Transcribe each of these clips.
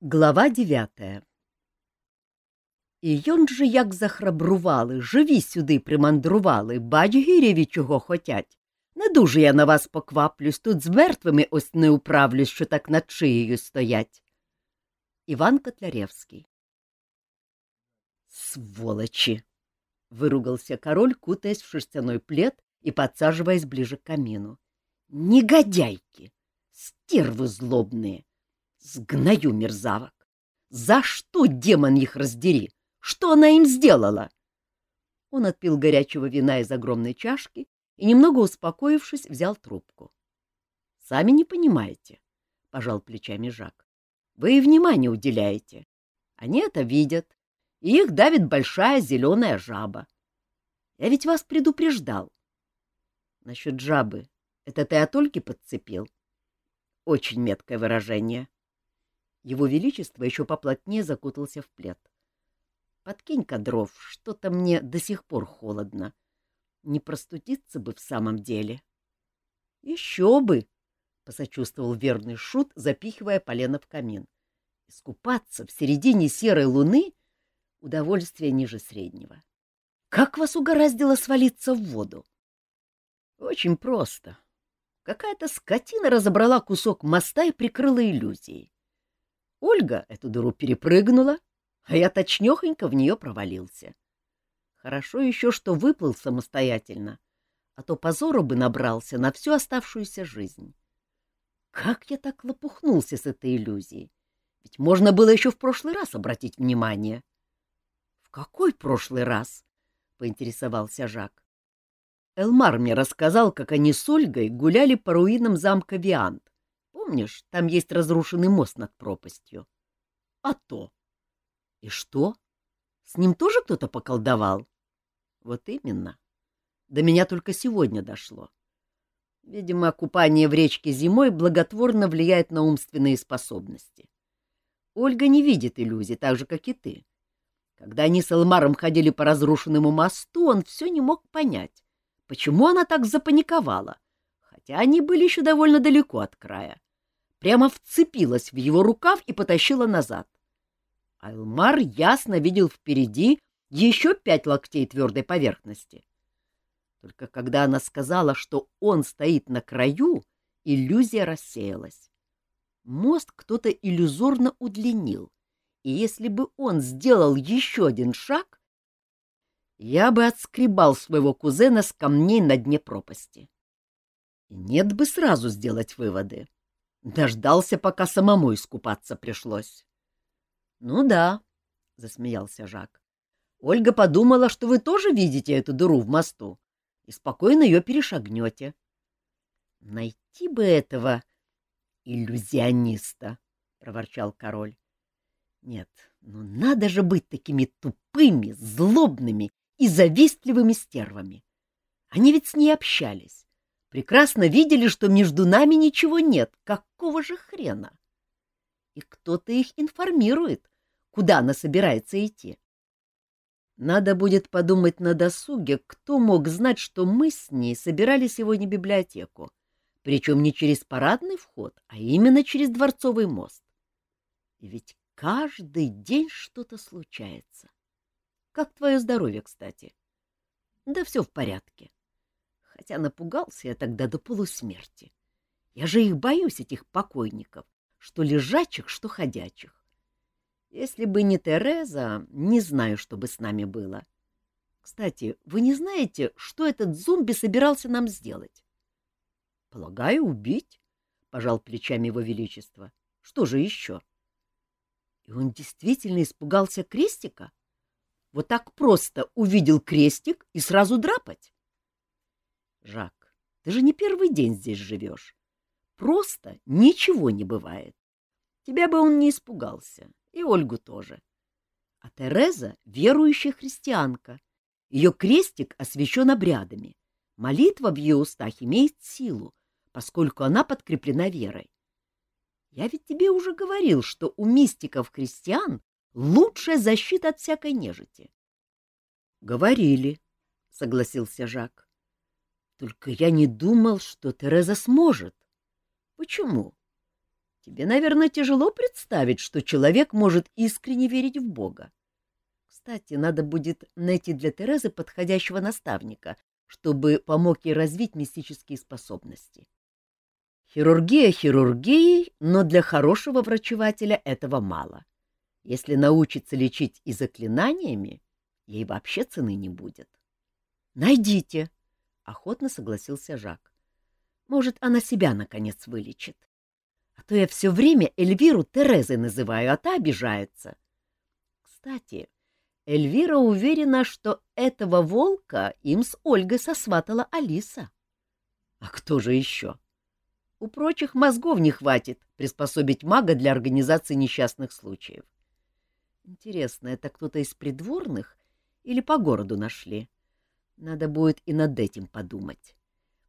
Глава дев'ятая І ён же як захрабрували, живі сюди примандрували, бач, гірєві чого хотять. Не дуже я на вас покваплюсь, тут з мертвими ось не управлюсь, що так над шиєю стоять. Іван Котляревський Сволочи! — выругался король, кутаясь в шерстяной плед и подсаживаясь ближе к камину. Негодяйки! Стервы злобные! Сгною мерзавок! За что, демон их раздери? Что она им сделала? Он отпил горячего вина из огромной чашки и, немного успокоившись, взял трубку. — Сами не понимаете, — пожал плечами Жак. — Вы и внимание уделяете. Они это видят, и их давит большая зеленая жаба. Я ведь вас предупреждал. Насчет жабы. Это ты от Ольги подцепил? Очень меткое выражение. Его Величество еще поплотнее закутался в плед. Подкинь-ка дров, что-то мне до сих пор холодно. Не простудиться бы в самом деле. — Еще бы! — посочувствовал верный шут, запихивая полено в камин. — Искупаться в середине серой луны — удовольствие ниже среднего. Как вас угораздило свалиться в воду? — Очень просто. Какая-то скотина разобрала кусок моста и прикрыла иллюзией. Ольга эту дыру перепрыгнула, а я точнёхонько в нее провалился. Хорошо еще, что выплыл самостоятельно, а то позору бы набрался на всю оставшуюся жизнь. Как я так лопухнулся с этой иллюзией? Ведь можно было еще в прошлый раз обратить внимание. — В какой прошлый раз? — поинтересовался Жак. Элмар мне рассказал, как они с Ольгой гуляли по руинам замка Виант. Помнишь, там есть разрушенный мост над пропастью? — А то! И что? С ним тоже кто-то поколдовал? Вот именно. До меня только сегодня дошло. Видимо, купание в речке зимой благотворно влияет на умственные способности. Ольга не видит иллюзий, так же, как и ты. Когда они с Элмаром ходили по разрушенному мосту, он все не мог понять, почему она так запаниковала, хотя они были еще довольно далеко от края. Прямо вцепилась в его рукав и потащила назад. Айлмар ясно видел впереди еще пять локтей твердой поверхности. Только когда она сказала, что он стоит на краю, иллюзия рассеялась. Мост кто-то иллюзорно удлинил, и если бы он сделал еще один шаг, я бы отскребал своего кузена с камней на дне пропасти. Нет бы сразу сделать выводы. Дождался, пока самому искупаться пришлось. Ну да, засмеялся Жак. Ольга подумала, что вы тоже видите эту дыру в мосту и спокойно ее перешагнете. Найти бы этого иллюзиониста, проворчал король. Нет, ну надо же быть такими тупыми, злобными и завистливыми стервами. Они ведь с ней общались. Прекрасно видели, что между нами ничего нет. Какого же хрена? И кто-то их информирует, куда она собирается идти. Надо будет подумать на досуге, кто мог знать, что мы с ней собирали сегодня библиотеку, причем не через парадный вход, а именно через Дворцовый мост. Ведь каждый день что-то случается. Как твое здоровье, кстати? Да все в порядке. Хотя напугался я тогда до полусмерти. Я же их боюсь, этих покойников, что лежачих, что ходячих. Если бы не Тереза, не знаю, что бы с нами было. Кстати, вы не знаете, что этот зомби собирался нам сделать? — Полагаю, убить, — пожал плечами его величество. — Что же еще? И он действительно испугался крестика? Вот так просто увидел крестик и сразу драпать? — Жак, ты же не первый день здесь живешь. Просто ничего не бывает. Тебя бы он не испугался, и Ольгу тоже. А Тереза — верующая христианка. Ее крестик освящен обрядами. Молитва в ее устах имеет силу, поскольку она подкреплена верой. Я ведь тебе уже говорил, что у мистиков-христиан лучшая защита от всякой нежити. — Говорили, — согласился Жак. — Только я не думал, что Тереза сможет. — Почему? Тебе, наверное, тяжело представить, что человек может искренне верить в Бога. Кстати, надо будет найти для Терезы подходящего наставника, чтобы помог ей развить мистические способности. Хирургия хирургией, но для хорошего врачевателя этого мало. Если научится лечить и заклинаниями, ей вообще цены не будет. — Найдите, — охотно согласился Жак. — Может, она себя, наконец, вылечит. А то я все время Эльвиру Терезой называю, а та обижается. Кстати, Эльвира уверена, что этого волка им с Ольгой сосватала Алиса. А кто же еще? У прочих мозгов не хватит приспособить мага для организации несчастных случаев. Интересно, это кто-то из придворных или по городу нашли? Надо будет и над этим подумать.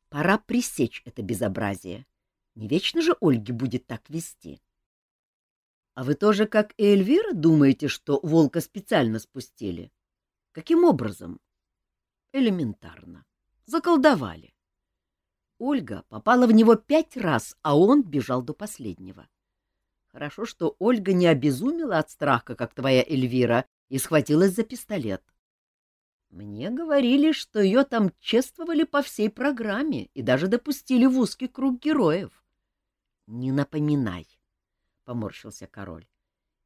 Пора пресечь это безобразие. Не вечно же Ольге будет так вести. — А вы тоже, как и Эльвира, думаете, что волка специально спустили? Каким образом? — Элементарно. Заколдовали. Ольга попала в него пять раз, а он бежал до последнего. Хорошо, что Ольга не обезумела от страха, как твоя Эльвира, и схватилась за пистолет. Мне говорили, что ее там чествовали по всей программе и даже допустили в узкий круг героев. — Не напоминай, — поморщился король.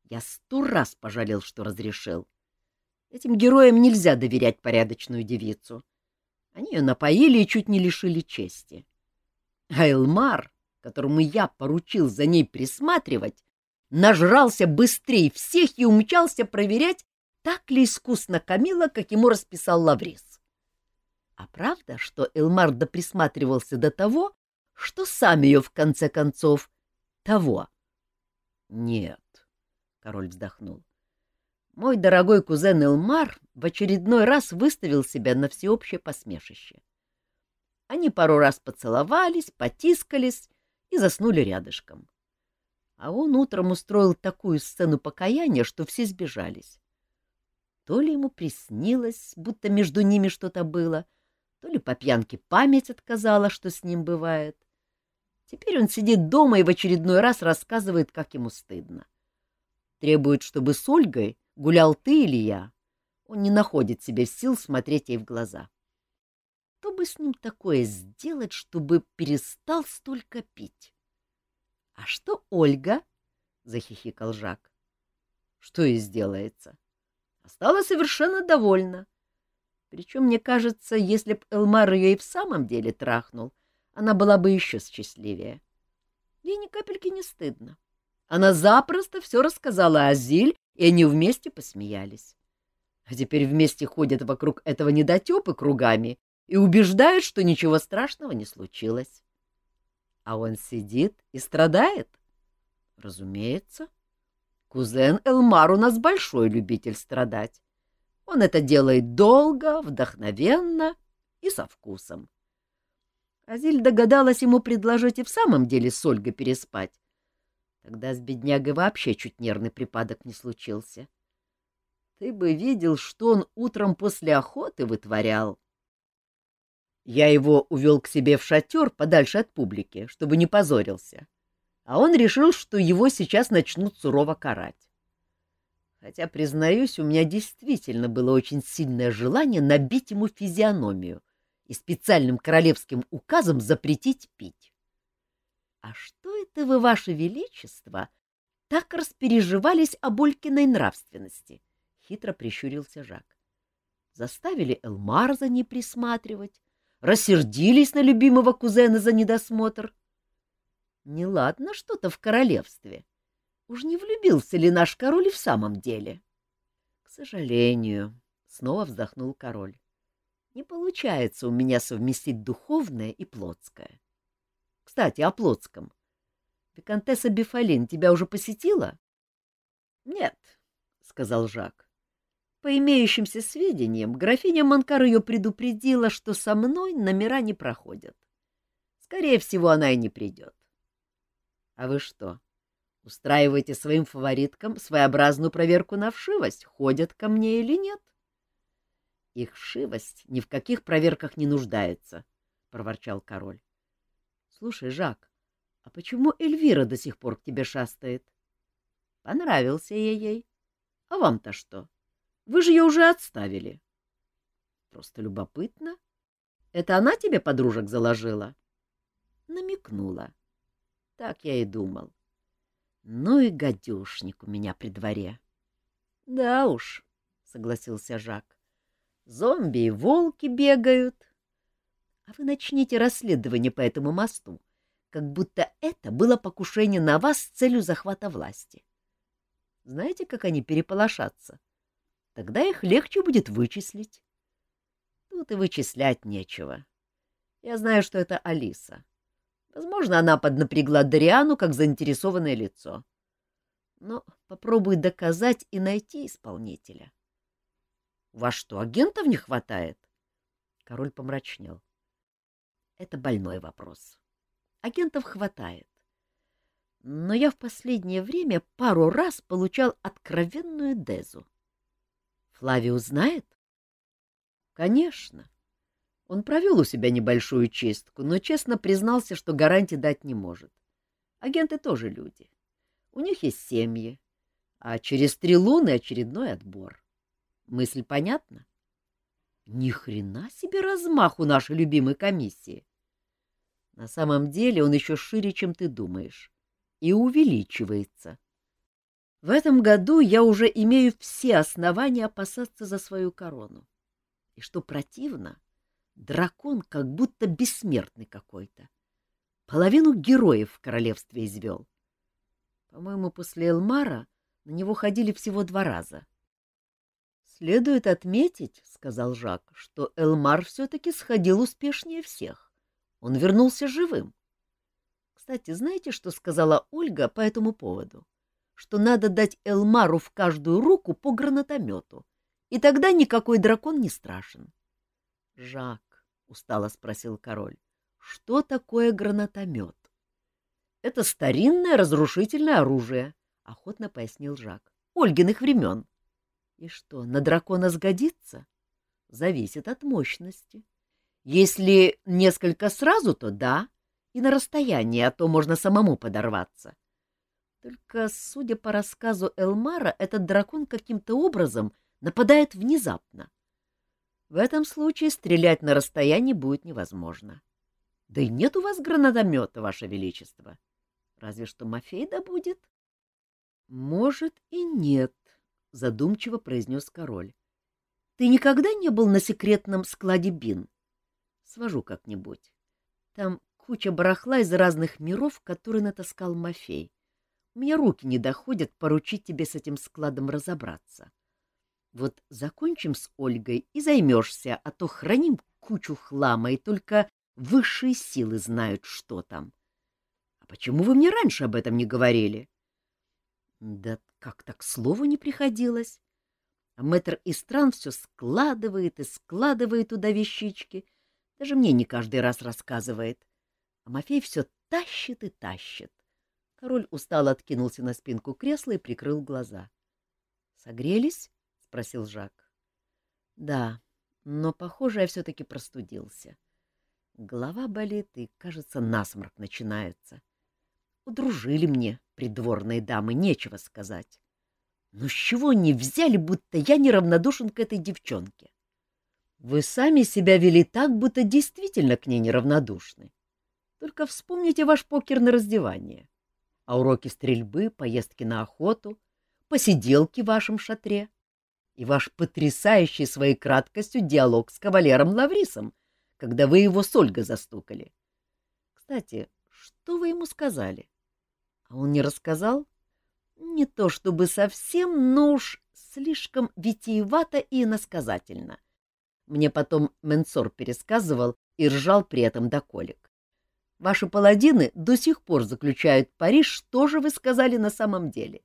Я сто раз пожалел, что разрешил. Этим героям нельзя доверять порядочную девицу. Они ее напоили и чуть не лишили чести. А Элмар, которому я поручил за ней присматривать, нажрался быстрее всех и умчался проверять, так ли искусно Камила, как ему расписал Лаврис. А правда, что Элмар доприсматривался до того, что сам ее, в конце концов, того? — Нет, — король вздохнул. Мой дорогой кузен Элмар в очередной раз выставил себя на всеобщее посмешище. Они пару раз поцеловались, потискались и заснули рядышком. А он утром устроил такую сцену покаяния, что все сбежались. То ли ему приснилось, будто между ними что-то было, то ли по пьянке память отказала, что с ним бывает. Теперь он сидит дома и в очередной раз рассказывает, как ему стыдно. Требует, чтобы с Ольгой Гулял ты или я? Он не находит себе сил смотреть ей в глаза. Что бы с ним такое сделать, чтобы перестал столько пить? — А что Ольга? — захихикал Жак. — Что ей сделается? Остала совершенно довольна. Причем, мне кажется, если б Элмар ее и в самом деле трахнул, она была бы еще счастливее. Ей ни капельки не стыдно. Она запросто все рассказала Азиль и они вместе посмеялись. А теперь вместе ходят вокруг этого недотепы кругами и убеждают, что ничего страшного не случилось. А он сидит и страдает? Разумеется. Кузен Элмар у нас большой любитель страдать. Он это делает долго, вдохновенно и со вкусом. Азиль догадалась ему предложить и в самом деле с Ольгой переспать, Тогда с беднягой вообще чуть нервный припадок не случился. Ты бы видел, что он утром после охоты вытворял. Я его увел к себе в шатер подальше от публики, чтобы не позорился. А он решил, что его сейчас начнут сурово карать. Хотя, признаюсь, у меня действительно было очень сильное желание набить ему физиономию и специальным королевским указом запретить пить. А что это вы, ваше величество, так распереживались о Болькиной нравственности? Хитро прищурился Жак. Заставили Элмар за ней присматривать, рассердились на любимого кузена за недосмотр. Неладно что-то в королевстве. Уж не влюбился ли наш король в самом деле? — К сожалению, — снова вздохнул король. — Не получается у меня совместить духовное и плотское. Кстати, о Плотском. Викантесса Бифалин тебя уже посетила? — Нет, — сказал Жак. По имеющимся сведениям, графиня Манкар ее предупредила, что со мной номера не проходят. Скорее всего, она и не придет. — А вы что, устраиваете своим фавориткам своеобразную проверку на вшивость, ходят ко мне или нет? — Их вшивость ни в каких проверках не нуждается, — проворчал король. Слушай, Жак, А почему Эльвира до сих пор к тебе шастает? Понравился я ей. А вам-то что? Вы же ее уже отставили. Просто любопытно. Это она тебе подружек заложила? Намекнула. Так я и думал. Ну и гадюшник у меня при дворе. — Да уж, — согласился Жак. — Зомби и волки бегают. А вы начните расследование по этому мосту, как будто это было покушение на вас с целью захвата власти. Знаете, как они переполошатся? Тогда их легче будет вычислить. Тут и вычислять нечего. Я знаю, что это Алиса. Возможно, она поднапрягла Дариану как заинтересованное лицо. Но попробуй доказать и найти исполнителя. — Во что, агентов не хватает? Король помрачнел. — Это больной вопрос. Агентов хватает. Но я в последнее время пару раз получал откровенную дезу. Флавиус знает? — Конечно. Он провел у себя небольшую чистку, но честно признался, что гарантии дать не может. Агенты тоже люди. У них есть семьи, а через три луны очередной отбор. Мысль понятна? Ни хрена себе размах у нашей любимой комиссии. На самом деле он еще шире, чем ты думаешь, и увеличивается. В этом году я уже имею все основания опасаться за свою корону. И что противно, Дракон как будто бессмертный какой-то. Половину героев в королевстве извел. По-моему, после Элмара на него ходили всего два раза. — Следует отметить, — сказал Жак, — что Элмар все-таки сходил успешнее всех. Он вернулся живым. Кстати, знаете, что сказала Ольга по этому поводу? Что надо дать Элмару в каждую руку по гранатомету, и тогда никакой дракон не страшен. — Жак, — устало спросил король. — Что такое гранатомет? — Это старинное разрушительное оружие, — охотно пояснил Жак. — Ольгиных времен. — И что, на дракона сгодится? — Зависит от мощности. Если несколько сразу, то да, и на расстоянии, а то можно самому подорваться. Только, судя по рассказу Элмара, этот дракон каким-то образом нападает внезапно. В этом случае стрелять на расстоянии будет невозможно. Да и нет у вас гранатомета, Ваше Величество. Разве что Мафей будет. Может и нет, — задумчиво произнес король. Ты никогда не был на секретном складе Бин? Свожу как-нибудь. Там куча барахла из разных миров, которые натаскал Мафей. У меня руки не доходят поручить тебе с этим складом разобраться. Вот закончим с Ольгой и займешься, а то храним кучу хлама, и только высшие силы знают, что там. А почему вы мне раньше об этом не говорили? Да как так слову не приходилось. А мэтр Истран все складывает и складывает туда вещички. Даже мне не каждый раз рассказывает. А Мафей все тащит и тащит. Король устало откинулся на спинку кресла и прикрыл глаза. — Согрелись? — спросил Жак. — Да, но, похоже, я все-таки простудился. Голова болит, и, кажется, насморк начинается. Удружили мне придворные дамы, нечего сказать. Но с чего они взяли, будто я неравнодушен к этой девчонке? Вы сами себя вели так, будто действительно к ней неравнодушны. Только вспомните ваш покер на раздевание. А уроки стрельбы, поездки на охоту, посиделки в вашем шатре и ваш потрясающий своей краткостью диалог с кавалером Лаврисом, когда вы его с Ольгой застукали. Кстати, что вы ему сказали? А он не рассказал? Не то чтобы совсем, но уж слишком витиевато и иносказательно. Мне потом Менсор пересказывал и ржал при этом до колик. Ваши паладины до сих пор заключают пари, что же вы сказали на самом деле.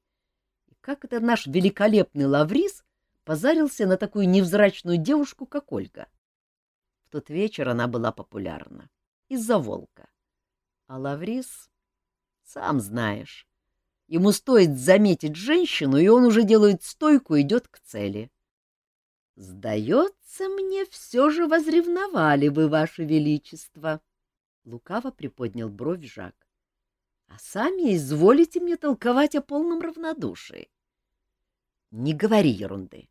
И как это наш великолепный Лаврис позарился на такую невзрачную девушку, как Ольга. В тот вечер она была популярна. Из-за волка. А Лаврис, сам знаешь, ему стоит заметить женщину, и он уже делает стойку и идет к цели. Сдается мне, все же возревновали вы, ваше величество. Лукаво приподнял бровь Жак. а сами изволите мне толковать о полном равнодушии. Не говори ерунды.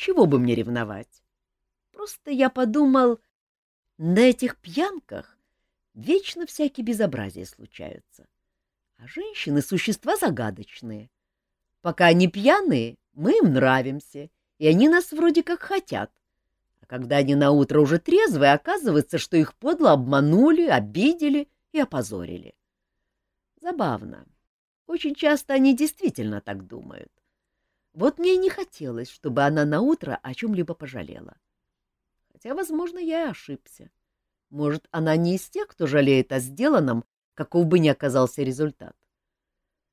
Чего бы мне ревновать? Просто я подумал, на этих пьянках вечно всякие безобразия случаются. А женщины — существа загадочные. Пока они пьяные, мы им нравимся, и они нас вроде как хотят. А когда они наутро уже трезвые, оказывается, что их подло обманули, обидели и опозорили. Забавно. Очень часто они действительно так думают. Вот мне и не хотелось, чтобы она наутро о чем-либо пожалела. Хотя, возможно, я и ошибся. Может, она не из тех, кто жалеет о сделанном, каков бы ни оказался результат.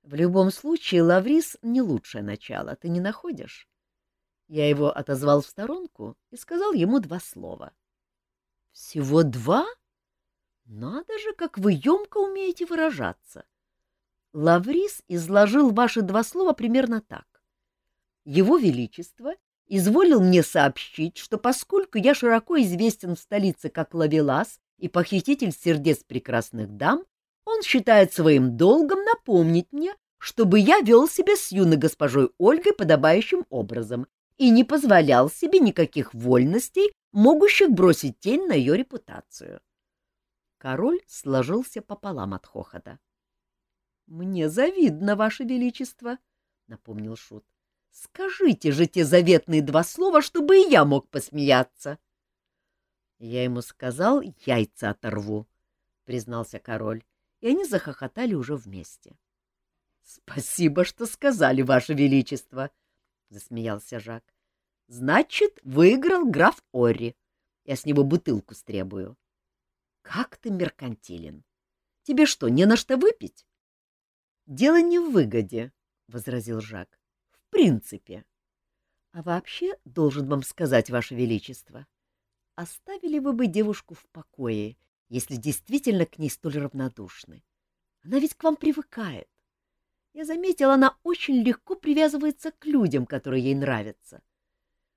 В любом случае, Лаврис — не лучшее начало, ты не находишь? Я его отозвал в сторонку и сказал ему два слова. — Всего два? Надо же, как вы емко умеете выражаться! Лаврис изложил ваши два слова примерно так. Его Величество изволил мне сообщить, что поскольку я широко известен в столице как Лавелас и похититель сердец прекрасных дам, он считает своим долгом напомнить мне, чтобы я вел себя с юной госпожой Ольгой подобающим образом и не позволял себе никаких вольностей, могущих бросить тень на ее репутацию. Король сложился пополам от хохота. — Мне завидно, Ваше Величество, — напомнил Шут. — Скажите же те заветные два слова, чтобы и я мог посмеяться. — Я ему сказал, яйца оторву, — признался король, и они захохотали уже вместе. — Спасибо, что сказали, Ваше Величество, — засмеялся Жак. — Значит, выиграл граф Орри. Я с него бутылку стребую. — Как ты меркантилен! Тебе что, не на что выпить? — Дело не в выгоде, — возразил Жак принципе. А вообще, должен вам сказать, Ваше Величество, оставили вы бы девушку в покое, если действительно к ней столь равнодушны. Она ведь к вам привыкает. Я заметил, она очень легко привязывается к людям, которые ей нравятся.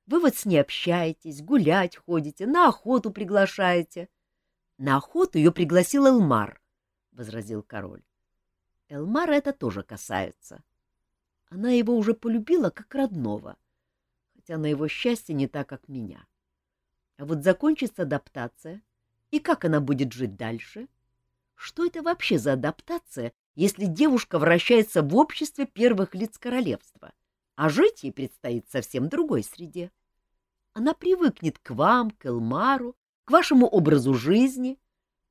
Вы вот с ней общаетесь, гулять ходите, на охоту приглашаете. — На охоту ее пригласил Элмар, — возразил король. Элмара это тоже касается. Она его уже полюбила как родного, хотя на его счастье не так, как меня. А вот закончится адаптация, и как она будет жить дальше? Что это вообще за адаптация, если девушка вращается в обществе первых лиц королевства, а жить ей предстоит совсем другой среде? Она привыкнет к вам, к Элмару, к вашему образу жизни,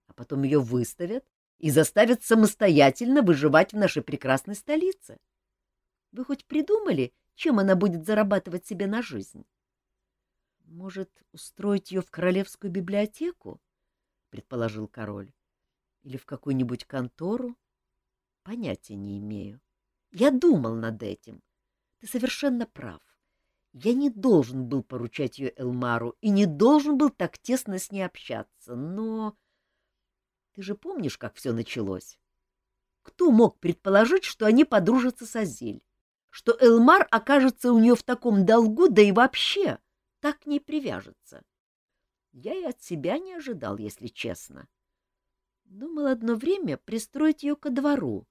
а потом ее выставят и заставят самостоятельно выживать в нашей прекрасной столице. — вы хоть придумали, чем она будет зарабатывать себе на жизнь? — Может, устроить ее в королевскую библиотеку? — предположил король. — Или в какую-нибудь контору? — Понятия не имею. Я думал над этим. Ты совершенно прав. Я не должен был поручать ее Элмару и не должен был так тесно с ней общаться, но... Ты же помнишь, как все началось? Кто мог предположить, что они подружатся с Азиль? Что Элмар окажется у нее в таком долгу, да и вообще так не привяжется. Я и от себя не ожидал, если честно. Думал одно время пристроить ее ко двору,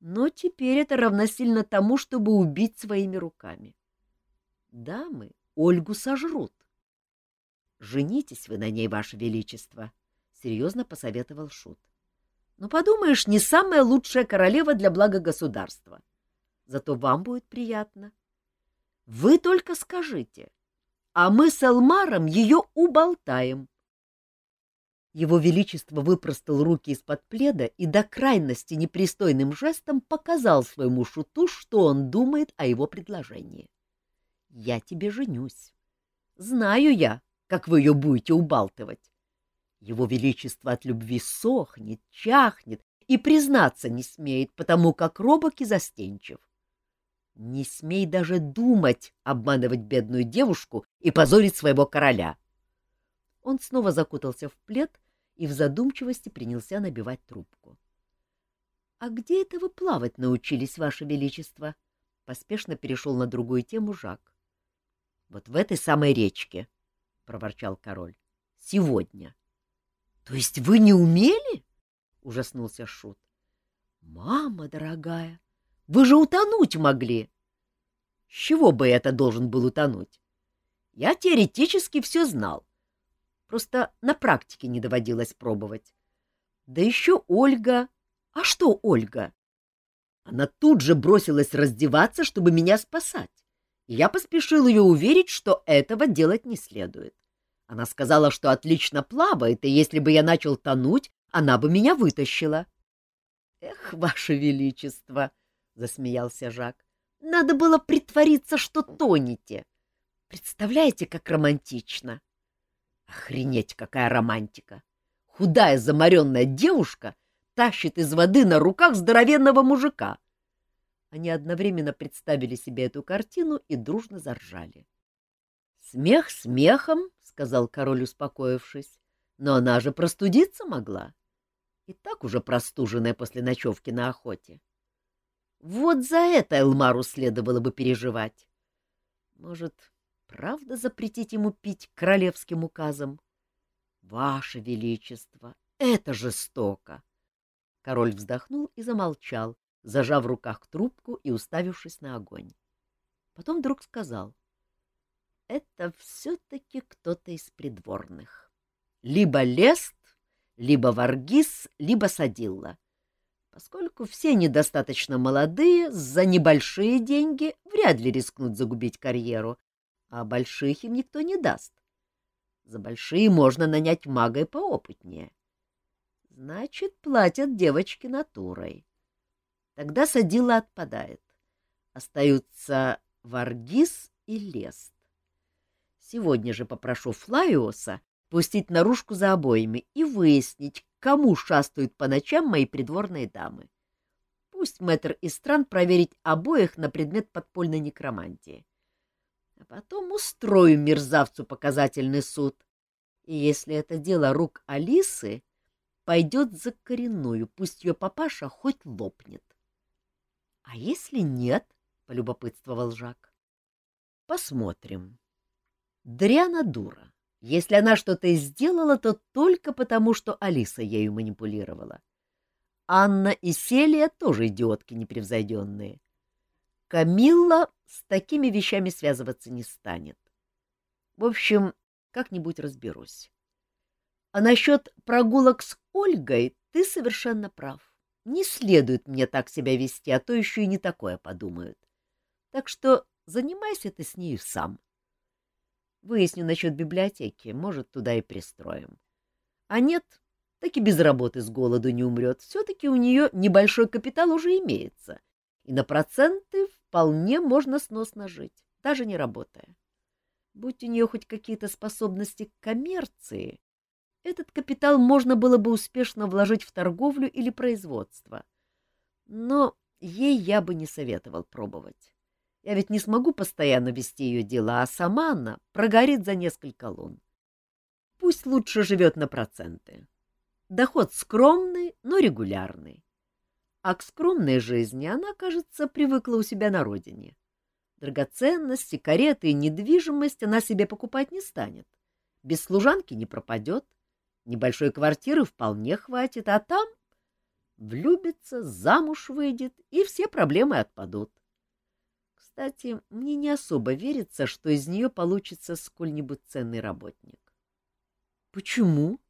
но теперь это равносильно тому, чтобы убить своими руками. Дамы Ольгу сожрут. — Женитесь вы на ней, Ваше Величество, — серьезно посоветовал Шут. — Ну, подумаешь, не самая лучшая королева для блага государства. — зато вам будет приятно. Вы только скажите, а мы с Элмаром ее уболтаем. Его Величество выпростал руки из-под пледа и до крайности непристойным жестом показал своему шуту, что он думает о его предложении. «Я тебе женюсь. Знаю я, как вы ее будете убалтывать. Его Величество от любви сохнет, чахнет и признаться не смеет, потому как робок и застенчив. Не смей даже думать обманывать бедную девушку и позорить своего короля. Он снова закутался в плед и в задумчивости принялся набивать трубку. — А где это вы плавать научились, Ваше Величество? — поспешно перешел на другую тему Жак. — Вот в этой самой речке, — проворчал король. — Сегодня. — То есть вы не умели? — ужаснулся Шут. — Мама дорогая, вы же утонуть могли! — С чего бы это должен был утонуть? Я теоретически все знал. Просто на практике не доводилось пробовать. Да еще Ольга... А что Ольга? Она тут же бросилась раздеваться, чтобы меня спасать. Я поспешил ее уверить, что этого делать не следует. Она сказала, что отлично плавает, и если бы я начал тонуть, она бы меня вытащила. — Эх, ваше величество! — засмеялся Жак. — Надо было притвориться, что тонете. Представляете, как романтично? Охренеть, какая романтика! Худая замаренная девушка тащит из воды на руках здоровенного мужика. Они одновременно представили себе эту картину и дружно заржали. — Смех смехом, — сказал король, успокоившись, — но она же простудиться могла. И так уже простуженная после ночевки на охоте. Вот за это Элмару следовало бы переживать. Может, правда запретить ему пить королевским указом? Ваше Величество, это жестоко! Король вздохнул и замолчал, зажав в руках трубку и уставившись на огонь. Потом вдруг сказал. — Это все-таки кто-то из придворных. Либо Лест, либо Варгис, либо Садилла. Поскольку все недостаточно молодые, за небольшие деньги вряд ли рискнут загубить карьеру, а больших им никто не даст. За большие можно нанять мага и поопытнее. Значит, платят девочки натурой. Тогда садила отпадает. Остаются Варгиз и Лест. Сегодня же попрошу Флайоса пустить наружку за обоими и выяснить, кому шастают по ночам мои придворные дамы. Пусть мэтр Истран проверить обоих на предмет подпольной некромантии. А потом устрою мерзавцу показательный суд. И если это дело рук Алисы, пойдет за коренную, пусть ее папаша хоть лопнет. — А если нет? — полюбопытствовал Жак. — Посмотрим. Дряна дура. Если она что-то сделала, то только потому, что Алиса ею манипулировала. Анна и Селия тоже идиотки непревзойденные. Камилла с такими вещами связываться не станет. В общем, как-нибудь разберусь. А насчет прогулок с Ольгой ты совершенно прав. Не следует мне так себя вести, а то еще и не такое подумают. Так что занимайся ты с нею сам. Выясню насчет библиотеки, может, туда и пристроим. А нет, так и без работы с голоду не умрет. Все-таки у нее небольшой капитал уже имеется, и на проценты вполне можно сносно жить, даже не работая. Будь у нее хоть какие-то способности к коммерции, этот капитал можно было бы успешно вложить в торговлю или производство. Но ей я бы не советовал пробовать. Я ведь не смогу постоянно вести ее дела, а сама она прогорит за несколько лун. Пусть лучше живет на проценты. Доход скромный, но регулярный. А к скромной жизни она, кажется, привыкла у себя на родине. Драгоценности, кареты и недвижимость она себе покупать не станет. Без служанки не пропадет — Небольшой квартиры вполне хватит, а там влюбится, замуж выйдет, и все проблемы отпадут. Кстати, мне не особо верится, что из нее получится сколь-нибудь ценный работник. — Почему?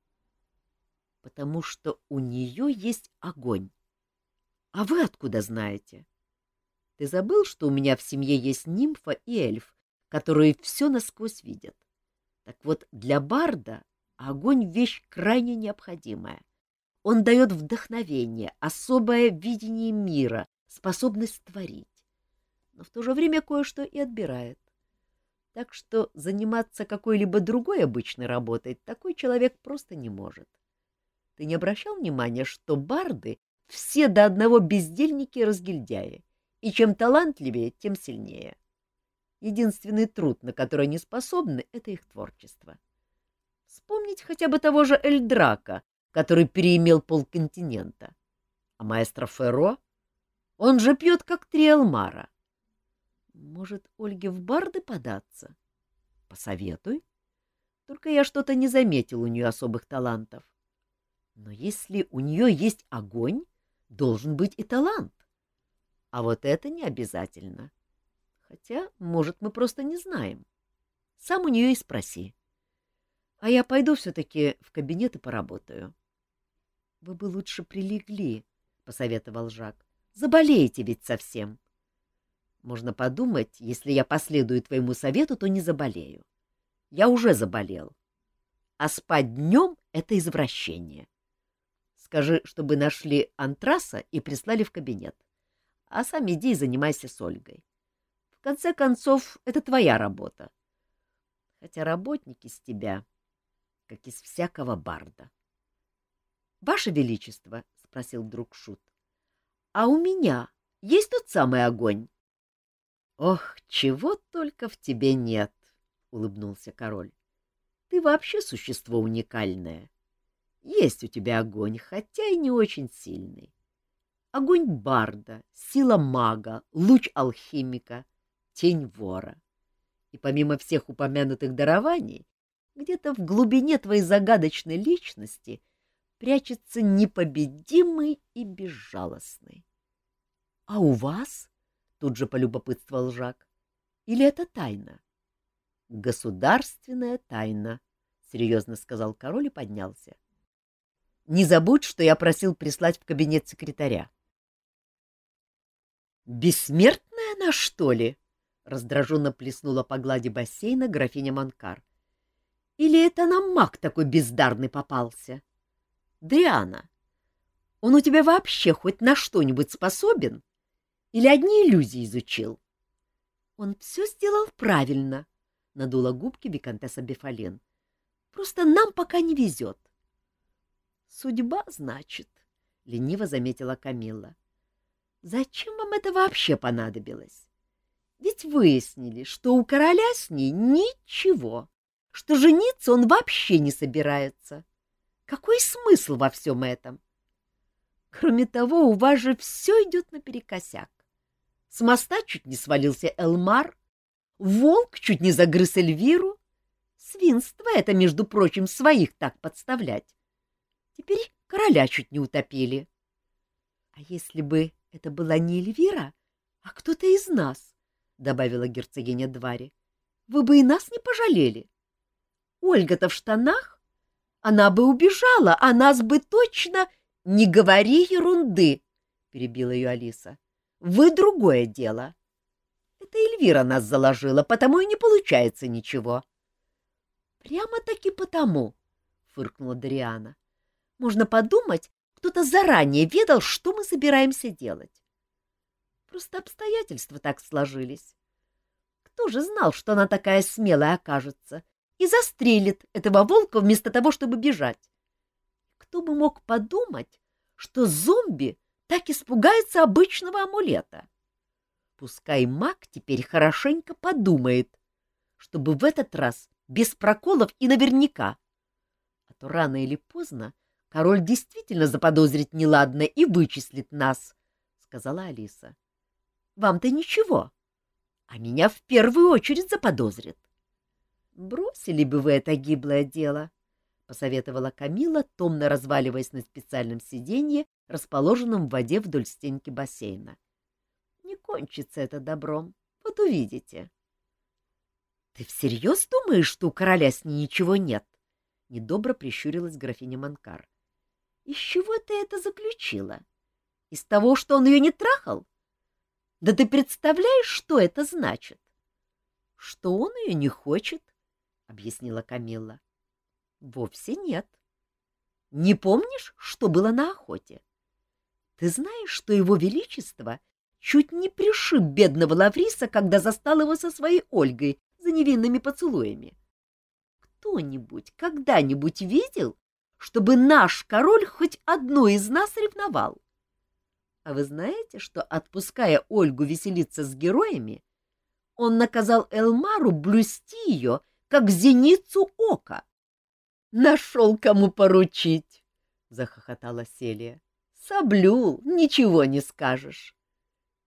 — Потому что у нее есть огонь. А вы откуда знаете? Ты забыл, что у меня в семье есть нимфа и эльф, которые все насквозь видят? Так вот, для барда огонь — вещь крайне необходимая. Он дает вдохновение, особое видение мира, способность творить. Но в то же время кое-что и отбирает. Так что заниматься какой-либо другой обычной работой такой человек просто не может. Ты не обращал внимания, что барды все до одного бездельники разгильдяи, и чем талантливее, тем сильнее. Единственный труд, на который они способны, — это их творчество. — Вспомнить хотя бы того же Эльдрака, который переимел полконтинента. А маэстро Ферро? Он же пьет, как Триэлмара. Может, Ольге в барды податься? Посоветуй. Только я что-то не заметил у нее особых талантов. Но если у нее есть огонь, должен быть и талант. А вот это не обязательно. Хотя, может, мы просто не знаем. Сам у нее и спроси. А я пойду все-таки в кабинет и поработаю. — Вы бы лучше прилегли, — посоветовал Жак. — Заболеете ведь совсем. Можно подумать, если я последую твоему совету, то не заболею. Я уже заболел. А спать днем — это извращение. Скажи, чтобы нашли антраса и прислали в кабинет. А сам иди и занимайся с Ольгой. В конце концов, это твоя работа. Хотя работники с тебя, как из всякого барда. — Ваше Величество, — спросил вдруг Шут, — а у меня есть тот самый огонь? — Ох, чего только в тебе нет, — улыбнулся король. — Ты вообще существо уникальное. Есть у тебя огонь, хотя и не очень сильный. Огонь барда, сила мага, луч алхимика, тень вора. И помимо всех упомянутых дарований, где-то в глубине твоей загадочной личности — прячется непобедимый и безжалостный. — А у вас? — тут же полюбопытствовал Жак. — Или это тайна? — Государственная тайна, — серьезно сказал король и поднялся. — Не забудь, что я просил прислать в кабинет секретаря. — Бессмертная она, что ли? — раздраженно плеснула по глади бассейна графиня Манкар. — Или это нам маг такой бездарный попался? — Дриана, он у тебя вообще хоть на что-нибудь способен? Или одни иллюзии изучил? — Он все сделал правильно, — надула губки виконтесса Бефален. — Просто нам пока не везет. — Судьба, значит, — лениво заметила Камилла. — Зачем вам это вообще понадобилось? Ведь выяснили, что у короля с ней ничего, что жениться он вообще не собирается. Какой смысл во всем этом? Кроме того, у вас же все идет наперекосяк. С моста чуть не свалился Элмар, волк чуть не загрыз Эльвиру. Свинство это, между прочим, своих так подставлять. Теперь короля чуть не утопили. А если бы это была не Эльвира, а кто-то из нас, — добавила герцогиня Двари, — вы бы и нас не пожалели. Ольга-то в штанах, она бы убежала, а нас бы точно... — Не говори ерунды, — перебила ее Алиса. — Вы другое дело. Это Эльвира нас заложила, потому и не получается ничего. — Прямо-таки потому, — фыркнула Дариана. — Можно подумать, кто-то заранее ведал, что мы собираемся делать. Просто обстоятельства так сложились. Кто же знал, что она такая смелая окажется и застрелит этого волка вместо того, чтобы бежать. Кто бы мог подумать, что зомби так испугается обычного амулета? Пускай маг теперь хорошенько подумает, чтобы в этот раз без проколов и наверняка. А то рано или поздно король действительно заподозрит неладное и вычислит нас, — сказала Алиса. — Вам-то ничего, а меня в первую очередь заподозрит. Бросили бы вы это гиблое дело, — посоветовала Камила, томно разваливаясь на специальном сиденье, расположенном в воде вдоль стенки бассейна. — Не кончится это добром, вот увидите. — Ты всерьез думаешь, что у короля с ней ничего нет? — недобро прищурилась графиня Манкар. — Из чего ты это заключила? Из того, что он ее не трахал? Да ты представляешь, что это значит? Что он ее не хочет, объяснила Камилла. Вовсе нет. Не помнишь, что было на охоте? Ты знаешь, что его величество чуть не пришиб бедного Лавриса, когда застал его со своей Ольгой за невинными поцелуями? Кто-нибудь когда-нибудь видел, чтобы наш король хоть одну из нас ревновал? А вы знаете, что, отпуская Ольгу веселиться с героями, он наказал Элмару блюсти ее как зеницу ока. — Нашел кому поручить, — захохотала Селия. — Соблюл, ничего не скажешь.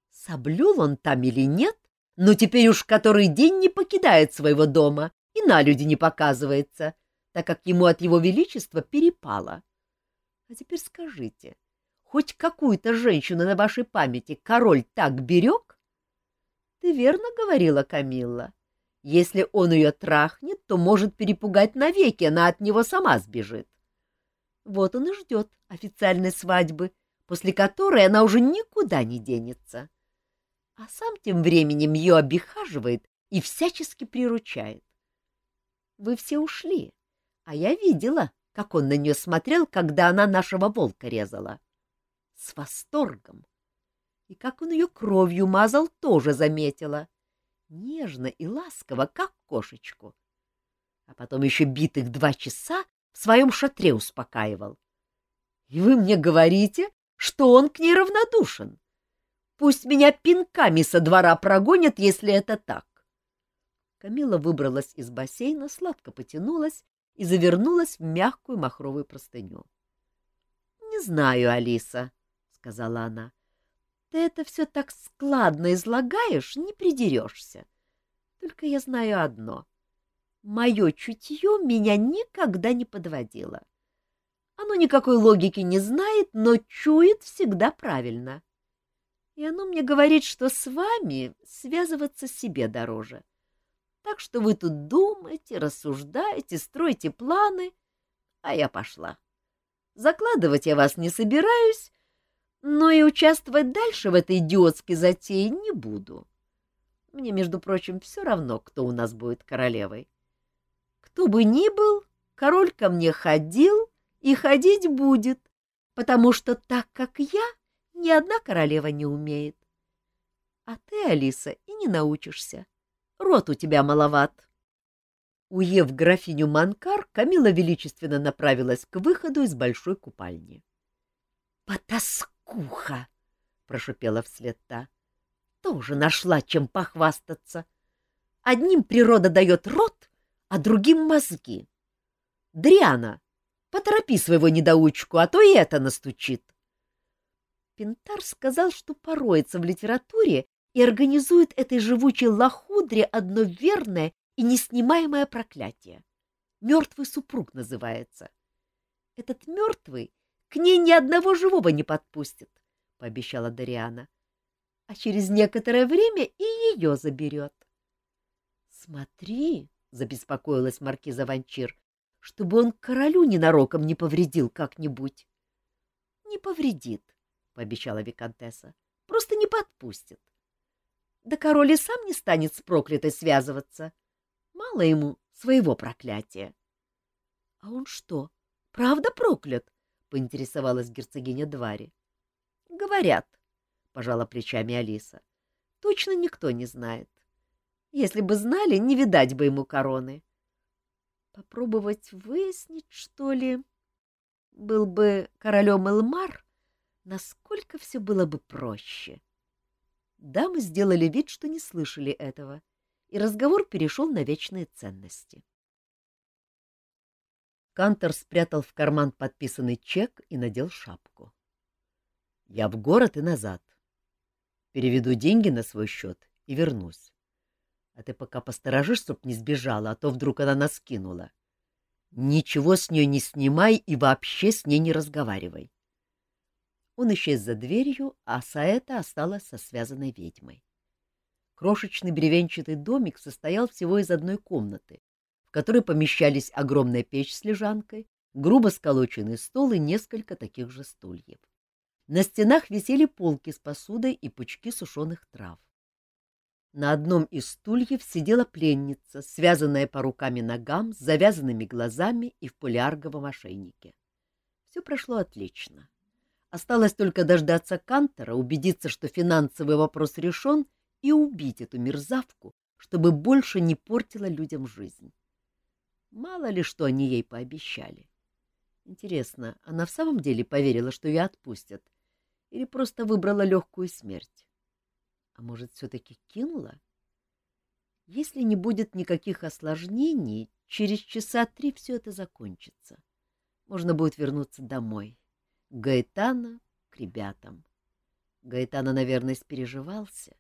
Соблюл он там или нет, но теперь уж который день не покидает своего дома и на люди не показывается, так как ему от его величества перепало. А теперь скажите, хоть какую-то женщину на вашей памяти король так берег? Ты верно говорила, Камилла. Если он ее трахнет, то может перепугать навеки, она от него сама сбежит. Вот он и ждет официальной свадьбы, после которой она уже никуда не денется. А сам тем временем ее обихаживает и всячески приручает. Вы все ушли, а я видела, как он на нее смотрел, когда она нашего волка резала. С восторгом. И как он ее кровью мазал, тоже заметила. Нежно и ласково, как кошечку. А потом еще битых два часа в своем шатре успокаивал. И вы мне говорите, что он к ней равнодушен? Пусть меня пинками со двора прогонят, если это так. Камила выбралась из бассейна, сладко потянулась и завернулась в мягкую махровую простыню. — Не знаю, Алиса, — сказала она. — Ты это все так складно излагаешь, не придерешься. Только я знаю одно. Мое чутье меня никогда не подводило. Оно никакой логики не знает, но чует всегда правильно. И оно мне говорит, что с вами связываться себе дороже. Так что вы тут думаете, рассуждаете, строите планы, а я пошла. Закладывать я вас не собираюсь, но и участвовать дальше в этой идиотской затее не буду. Мне, между прочим, все равно, кто у нас будет королевой. Кто бы ни был, король ко мне ходил и ходить будет, потому что так, как я, ни одна королева не умеет. А ты, Алиса, и не научишься. Рот у тебя маловат. Уев графиню Манкар, Камила величественно направилась к выходу из большой купальни. — Потаскуха! — прошипела вслед та. — Тоже нашла чем похвастаться. Одним природа дает рот, а другим мозги. Дриана, поторопи своего недоучку, а то и это настучит. Пинтар сказал, что пороется в литературе и организует этой живучей лохудре одно верное и неснимаемое проклятие. Мертвый супруг называется. Этот мертвый к ней ни одного живого не подпустит, — пообещала Дариана. А через некоторое время и ее заберет. — Смотри, забеспокоилась маркиза Ванчир, чтобы он королю ненароком не повредил как-нибудь. — Не повредит, — пообещала виконтесса, — просто не подпустит. Да король и сам не станет с проклятой связываться. Мало ему своего проклятия. — А он что, правда проклят? — поинтересовалась герцогиня Двари. — Говорят, — пожала плечами Алиса. — Точно никто не знает. Если бы знали, не видать бы ему короны. Попробовать выяснить, что ли? Был бы королем Элмар, насколько все было бы проще. Дамы сделали вид, что не слышали этого, и разговор перешел на вечные ценности. Кантор спрятал в карман подписанный чек и надел шапку. — Я в город и назад. Переведу деньги на свой счет и вернусь. А ты пока посторожишь, чтоб не сбежала, а то вдруг она нас кинула. Ничего с нее не снимай и вообще с ней не разговаривай. Он исчез за дверью, а Саэта осталась со связанной ведьмой. Крошечный бревенчатый домик состоял всего из одной комнаты, в которой помещались огромная печь с лежанкой, грубо сколоченный стол и несколько таких же стульев. На стенах висели полки с посудой и пучки сушеных трав. На одном из стульев сидела пленница, связанная по рукам и ногам, с завязанными глазами и в полиарговом ошейнике. Все прошло отлично. Осталось только дождаться Кантора, убедиться, что финансовый вопрос решен, и убить эту мерзавку, чтобы больше не портила людям жизнь. Мало ли, что они ей пообещали. Интересно, она в самом деле поверила, что ее отпустят, или просто выбрала легкую смерть? А может, все-таки кинула? Если не будет никаких осложнений, через часа три все это закончится. Можно будет вернуться домой. Гаэтана, к ребятам. Гаэтана, наверное, спереживался.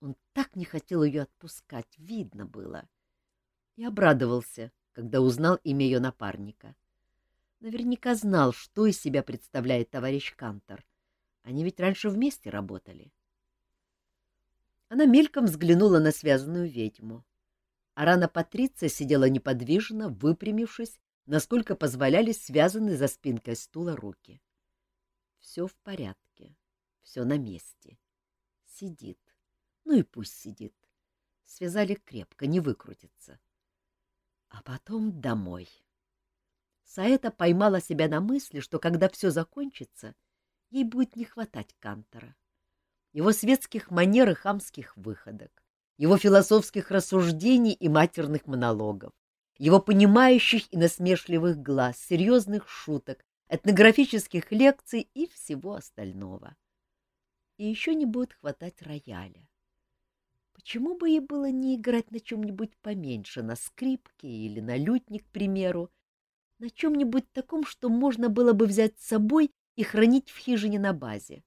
Он так не хотел ее отпускать, видно было. И обрадовался, когда узнал имя ее напарника. Наверняка знал, что из себя представляет товарищ Кантор — Они ведь раньше вместе работали. Она мельком взглянула на связанную ведьму. А рана Патриция сидела неподвижно, выпрямившись, насколько позволяли связанные за спинкой стула руки. Все в порядке, все на месте. Сидит. Ну и пусть сидит. Связали крепко, не выкрутится. А потом домой. Саэта поймала себя на мысли, что когда все закончится, ей будет не хватать Кантора его светских манер и хамских выходок, его философских рассуждений и матерных монологов, его понимающих и насмешливых глаз, серьезных шуток, этнографических лекций и всего остального. И еще не будет хватать рояля. Почему бы ей было не играть на чем-нибудь поменьше, на скрипке или на лютне, к примеру, на чем-нибудь таком, что можно было бы взять с собой и хранить в хижине на базе?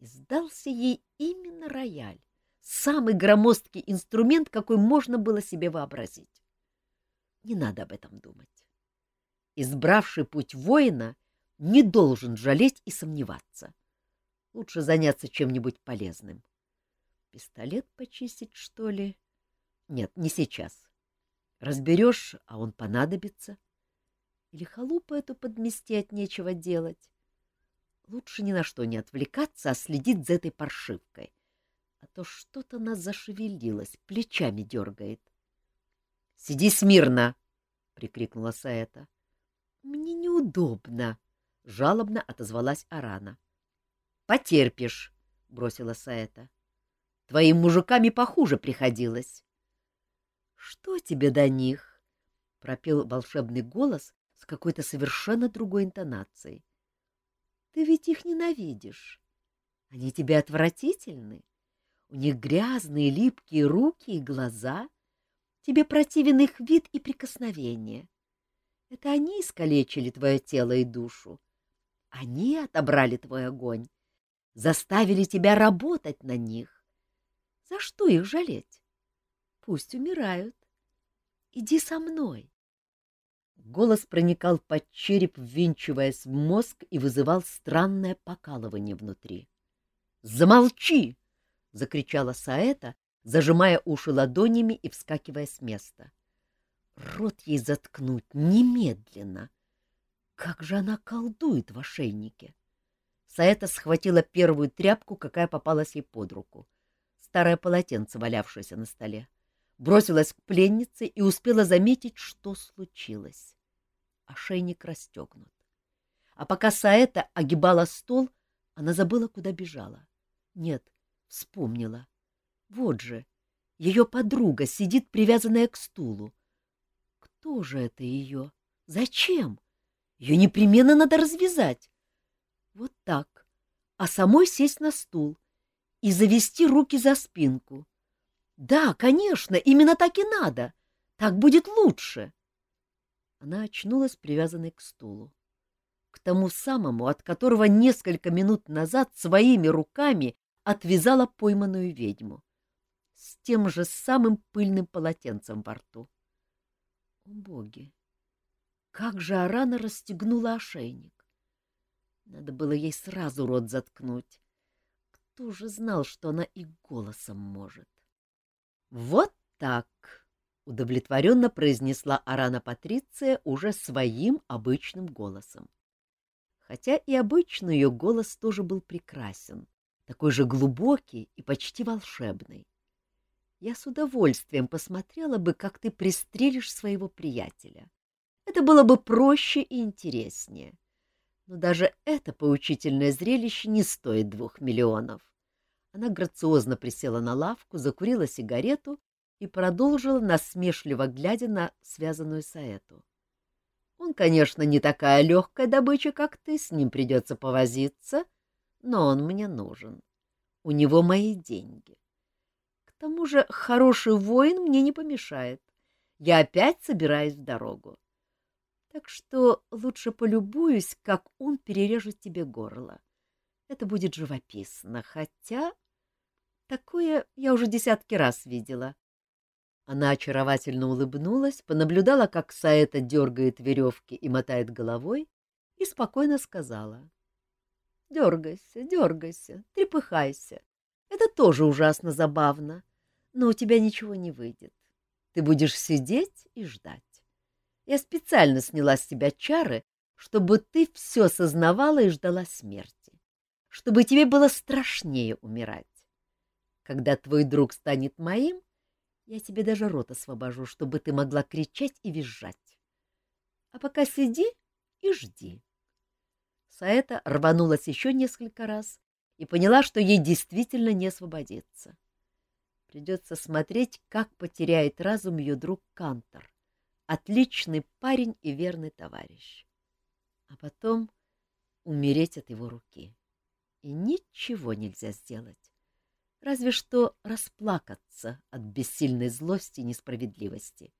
И сдался ей именно рояль, самый громоздкий инструмент, какой можно было себе вообразить. Не надо об этом думать. Избравший путь воина не должен жалеть и сомневаться. Лучше заняться чем-нибудь полезным. Пистолет почистить, что ли? Нет, не сейчас. Разберешь, а он понадобится. Или халупу эту подмести от нечего делать. Лучше ни на что не отвлекаться, а следить за этой паршивкой. А то что-то нас зашевелилось, плечами дергает. — Сиди смирно! — прикрикнула Саэта. — Мне неудобно! — жалобно отозвалась Арана. — Потерпишь! — бросила Саэта. — Твоим мужиками похуже приходилось. — Что тебе до них? — пропел волшебный голос с какой-то совершенно другой интонацией. Ты ведь их ненавидишь. Они тебе отвратительны. У них грязные липкие руки и глаза. Тебе противен их вид и прикосновение. Это они искалечили твое тело и душу. Они отобрали твой огонь, заставили тебя работать на них. За что их жалеть? Пусть умирают. Иди со мной. Голос проникал под череп, ввинчиваясь в мозг, и вызывал странное покалывание внутри. «Замолчи!» — закричала Саэта, зажимая уши ладонями и вскакивая с места. Рот ей заткнуть немедленно. Как же она колдует в ошейнике! Саэта схватила первую тряпку, какая попалась ей под руку. Старое полотенце, валявшееся на столе бросилась к пленнице и успела заметить, что случилось. Ошейник расстегнут. А пока Саэта огибала стол, она забыла, куда бежала. Нет, вспомнила. Вот же, ее подруга сидит, привязанная к стулу. Кто же это ее? Зачем? Ее непременно надо развязать. Вот так. А самой сесть на стул и завести руки за спинку. Да, конечно, именно так и надо. Так будет лучше. Она очнулась, привязанной к стулу. К тому самому, от которого несколько минут назад своими руками отвязала пойманную ведьму. С тем же самым пыльным полотенцем во рту. О, боги! Как же Арана расстегнула ошейник! Надо было ей сразу рот заткнуть. Кто же знал, что она и голосом может? Вот так, удовлетворенно произнесла Арана Патриция уже своим обычным голосом. Хотя и обычный ее голос тоже был прекрасен, такой же глубокий и почти волшебный. Я с удовольствием посмотрела бы, как ты пристрелишь своего приятеля. Это было бы проще и интереснее. Но даже это поучительное зрелище не стоит двух миллионов. Она грациозно присела на лавку, закурила сигарету и продолжила, насмешливо глядя на связанную Саэту. Он, конечно, не такая легкая добыча, как ты, с ним придется повозиться, но он мне нужен. У него мои деньги. К тому же хороший воин мне не помешает. Я опять собираюсь в дорогу. Так что лучше полюбуюсь, как он перережет тебе горло. Это будет живописно, хотя такое я уже десятки раз видела. Она очаровательно улыбнулась, понаблюдала, как Саэта дергает веревки и мотает головой, и спокойно сказала. Дергайся, дергайся, трепыхайся. Это тоже ужасно забавно, но у тебя ничего не выйдет. Ты будешь сидеть и ждать. Я специально сняла с тебя чары, чтобы ты все сознавала и ждала смерти, чтобы тебе было страшнее умирать. Когда твой друг станет моим, я тебе даже рот освобожу, чтобы ты могла кричать и визжать. А пока сиди и жди. Саэта рванулась еще несколько раз и поняла, что ей действительно не освободиться. Придется смотреть, как потеряет разум ее друг Кантор, отличный парень и верный товарищ. А потом умереть от его руки. И ничего нельзя сделать, разве что расплакаться от бессильной злости и несправедливости.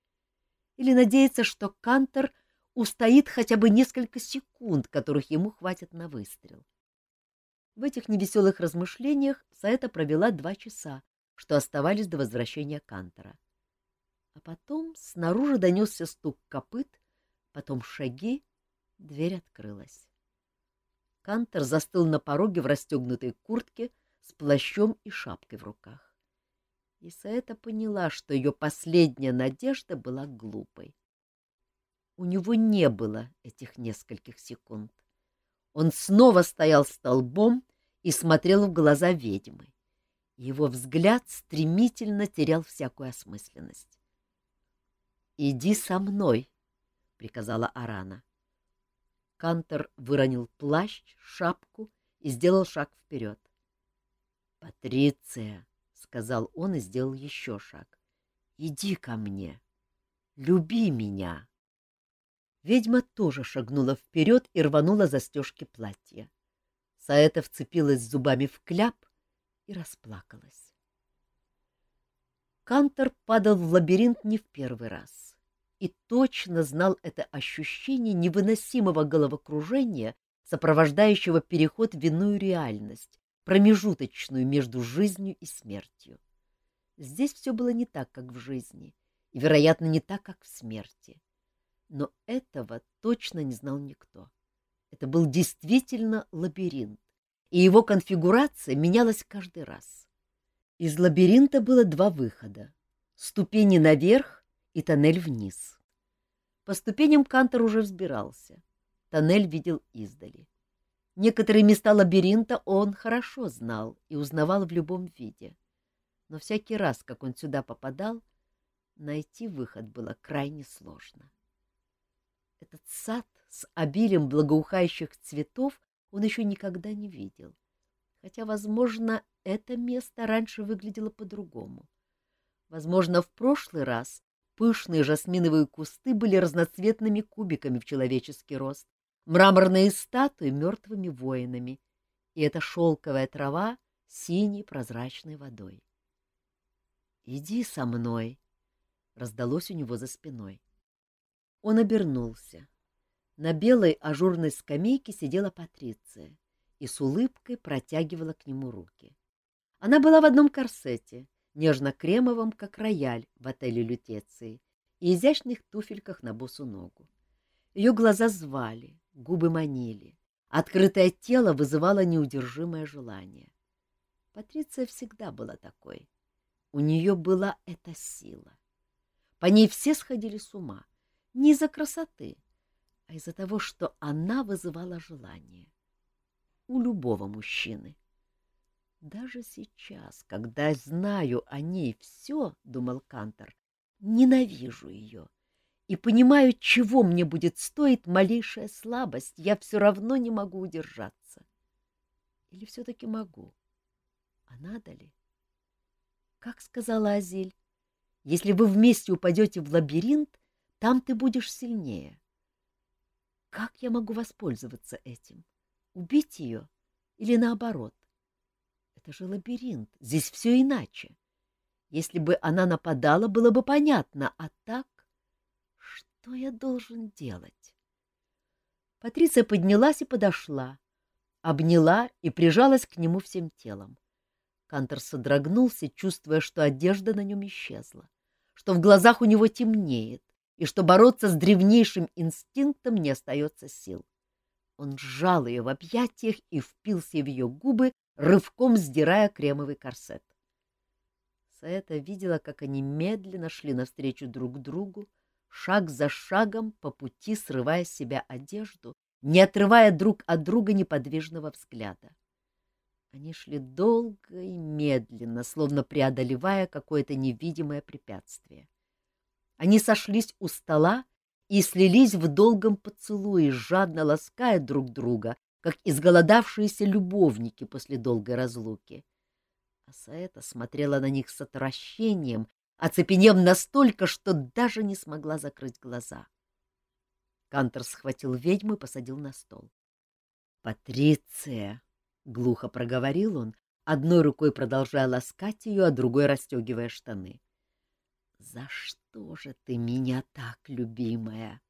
Или надеяться, что Кантор устоит хотя бы несколько секунд, которых ему хватит на выстрел. В этих невеселых размышлениях Саэта провела два часа, что оставались до возвращения Кантора. А потом снаружи донесся стук копыт, потом шаги, дверь открылась. Кантор застыл на пороге в расстегнутой куртке с плащом и шапкой в руках. И Саэта поняла, что ее последняя надежда была глупой. У него не было этих нескольких секунд. Он снова стоял столбом и смотрел в глаза ведьмы. Его взгляд стремительно терял всякую осмысленность. «Иди со мной», — приказала Арана. Кантор выронил плащ, шапку и сделал шаг вперед. «Патриция», — сказал он и сделал еще шаг, — «иди ко мне, люби меня». Ведьма тоже шагнула вперед и рванула застежки платья. Саэта вцепилась зубами в кляп и расплакалась. Кантор падал в лабиринт не в первый раз и точно знал это ощущение невыносимого головокружения, сопровождающего переход в иную реальность, промежуточную между жизнью и смертью. Здесь все было не так, как в жизни, и, вероятно, не так, как в смерти. Но этого точно не знал никто. Это был действительно лабиринт, и его конфигурация менялась каждый раз. Из лабиринта было два выхода — ступени наверх и тоннель вниз. По ступеням Кантор уже взбирался. Тоннель видел издали. Некоторые места лабиринта он хорошо знал и узнавал в любом виде. Но всякий раз, как он сюда попадал, найти выход было крайне сложно. Этот сад с обилием благоухающих цветов он еще никогда не видел. Хотя, возможно, это место раньше выглядело по-другому. Возможно, в прошлый раз пышные жасминовые кусты были разноцветными кубиками в человеческий рост, мраморные статуи — мертвыми воинами, и эта шелковая трава — синей прозрачной водой. — Иди со мной! — раздалось у него за спиной. Он обернулся. На белой ажурной скамейке сидела Патриция и с улыбкой протягивала к нему руки. Она была в одном корсете, нежно-кремовом, как рояль в отеле Лютеции, и изящных туфельках на босу ногу. Ее глаза звали, губы манили, открытое тело вызывало неудержимое желание. Патриция всегда была такой. У нее была эта сила. По ней все сходили с ума, не из-за красоты, а из-за того, что она вызывала желание. У любого мужчины. Даже сейчас, когда знаю о ней все, — думал Кантор, — ненавижу ее и понимаю, чего мне будет стоить малейшая слабость, я все равно не могу удержаться. Или все-таки могу? А надо ли? Как сказала Азиль, если вы вместе упадете в лабиринт, там ты будешь сильнее. Как я могу воспользоваться этим? Убить ее или наоборот? Это же лабиринт, здесь все иначе. Если бы она нападала, было бы понятно, а так... Что я должен делать? Патриция поднялась и подошла, обняла и прижалась к нему всем телом. Кантор содрогнулся, чувствуя, что одежда на нем исчезла, что в глазах у него темнеет, и что бороться с древнейшим инстинктом не остается сил. Он сжал ее в объятиях и впился в ее губы, рывком сдирая кремовый корсет. Саэта видела, как они медленно шли навстречу друг другу, шаг за шагом по пути срывая с себя одежду, не отрывая друг от друга неподвижного взгляда. Они шли долго и медленно, словно преодолевая какое-то невидимое препятствие. Они сошлись у стола и слились в долгом поцелуе, жадно лаская друг друга, как изголодавшиеся любовники после долгой разлуки. А Саэта смотрела на них с отвращением, оцепенев настолько, что даже не смогла закрыть глаза. Кантор схватил ведьму и посадил на стол. — Патриция! — глухо проговорил он, одной рукой продолжая ласкать ее, а другой расстегивая штаны. — За что же ты меня так, любимая?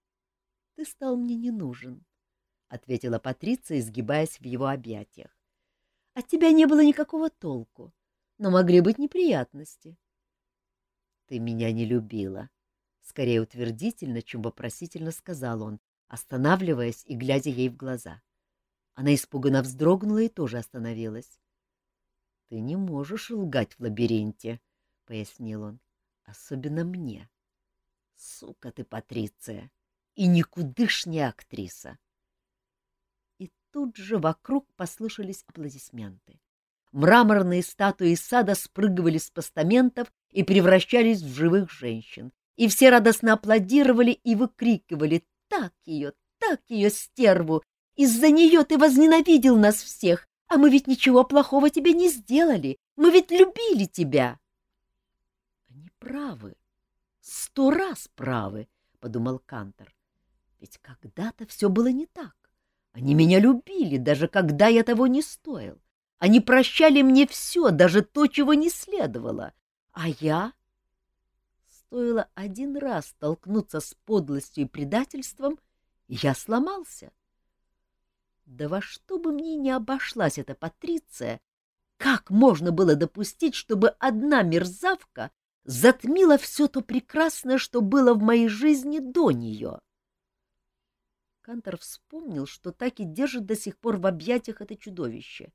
— Ты стал мне не нужен, — ответила Патриция, изгибаясь в его объятиях. — От тебя не было никакого толку, но могли быть неприятности. — Ты меня не любила, — скорее утвердительно, чем вопросительно сказал он, останавливаясь и глядя ей в глаза. — она испуганно вздрогнула и тоже остановилась. — Ты не можешь лгать в лабиринте, — пояснил он, — особенно мне. Сука ты, Патриция, и никудышняя актриса. И тут же вокруг послышались аплодисменты. Мраморные статуи сада спрыгивали с постаментов и превращались в живых женщин, и все радостно аплодировали и выкрикивали «Так ее, так ее, стерву! Из-за нее ты возненавидел нас всех, а мы ведь ничего плохого тебе не сделали. Мы ведь любили тебя. — Они правы, сто раз правы, — подумал Кантор. Ведь когда-то все было не так. Они меня любили, даже когда я того не стоил. Они прощали мне все, даже то, чего не следовало. А я... Стоило один раз столкнуться с подлостью и предательством, я сломался. Да во что бы мне не обошлась эта Патриция, как можно было допустить, чтобы одна мерзавка затмила все то прекрасное, что было в моей жизни до нее? Кантор вспомнил, что так и держит до сих пор в объятиях это чудовище,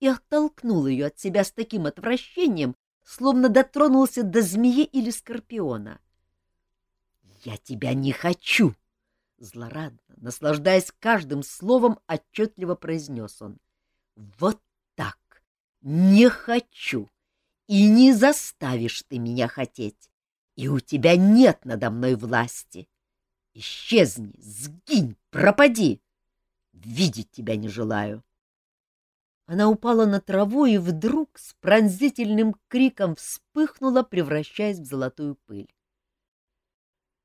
и оттолкнул ее от себя с таким отвращением, словно дотронулся до змеи или скорпиона. — Я тебя не хочу! Злорадно, наслаждаясь каждым словом, отчетливо произнес он. «Вот так! Не хочу! И не заставишь ты меня хотеть! И у тебя нет надо мной власти! Исчезни, сгинь, пропади! Видеть тебя не желаю!» Она упала на траву и вдруг с пронзительным криком вспыхнула, превращаясь в золотую пыль.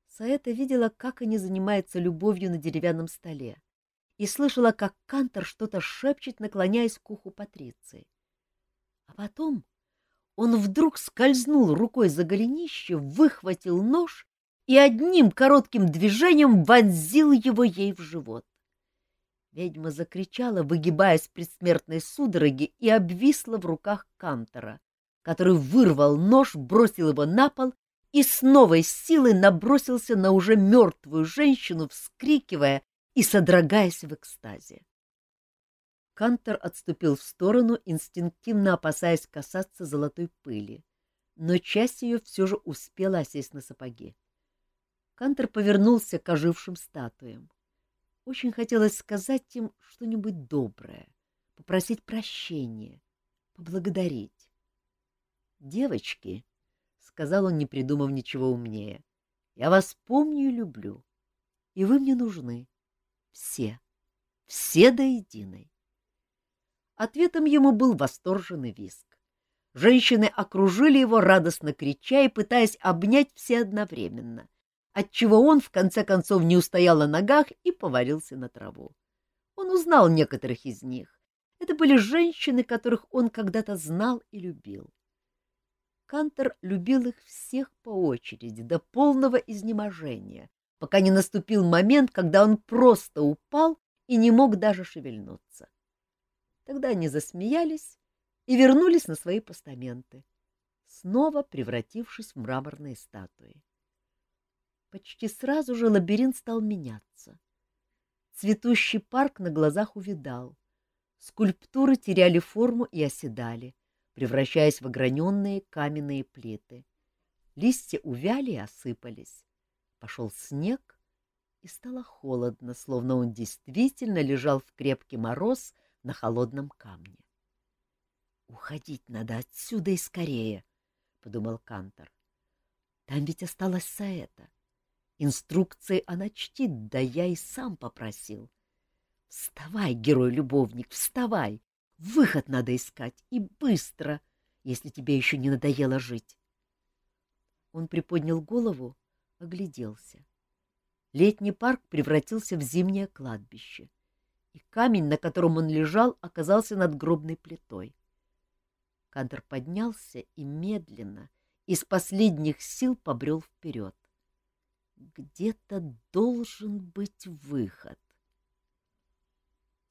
Саэта видела, как они занимаются любовью на деревянном столе, и слышала, как Кантор что-то шепчет, наклоняясь к уху Патриции. А потом он вдруг скользнул рукой за голенище, выхватил нож и одним коротким движением вонзил его ей в живот. Ведьма закричала, выгибаясь в предсмертной судороге, и обвисла в руках Кантора, который вырвал нож, бросил его на пол и с новой силой набросился на уже мертвую женщину, вскрикивая и содрогаясь в экстазе. Кантор отступил в сторону, инстинктивно опасаясь касаться золотой пыли, но часть ее все же успела осесть на сапоги. Кантор повернулся к ожившим статуям. Очень хотелось сказать им что-нибудь доброе, попросить прощения, поблагодарить. «Девочки», сказал он, не придумав ничего умнее. — Я вас помню и люблю. И вы мне нужны. Все. Все до единой. Ответом ему был восторженный виск. Женщины окружили его, радостно крича и пытаясь обнять все одновременно, отчего он, в конце концов, не устоял на ногах и повалился на траву. Он узнал некоторых из них. Это были женщины, которых он когда-то знал и любил. Кантер любил их всех по очереди, до полного изнеможения, пока не наступил момент, когда он просто упал и не мог даже шевельнуться. Тогда они засмеялись и вернулись на свои постаменты, снова превратившись в мраморные статуи. Почти сразу же лабиринт стал меняться. Цветущий парк на глазах увидал. Скульптуры теряли форму и оседали, превращаясь в ограненные каменные плиты. Листья увяли и осыпались. Пошел снег, и стало холодно, словно он действительно лежал в крепкий мороз на холодном камне. «Уходить надо отсюда и скорее», — подумал Кантор. «Там ведь осталась Саэта. Инструкции она чтит, да я и сам попросил. Вставай, герой-любовник, вставай! Выход надо искать, и быстро, если тебе еще не надоело жить». Он приподнял голову, огляделся. Летний парк превратился в зимнее кладбище, и камень, на котором он лежал, оказался над гробной плитой. Кантор поднялся и медленно, из последних сил побрел вперед. Где-то должен быть выход.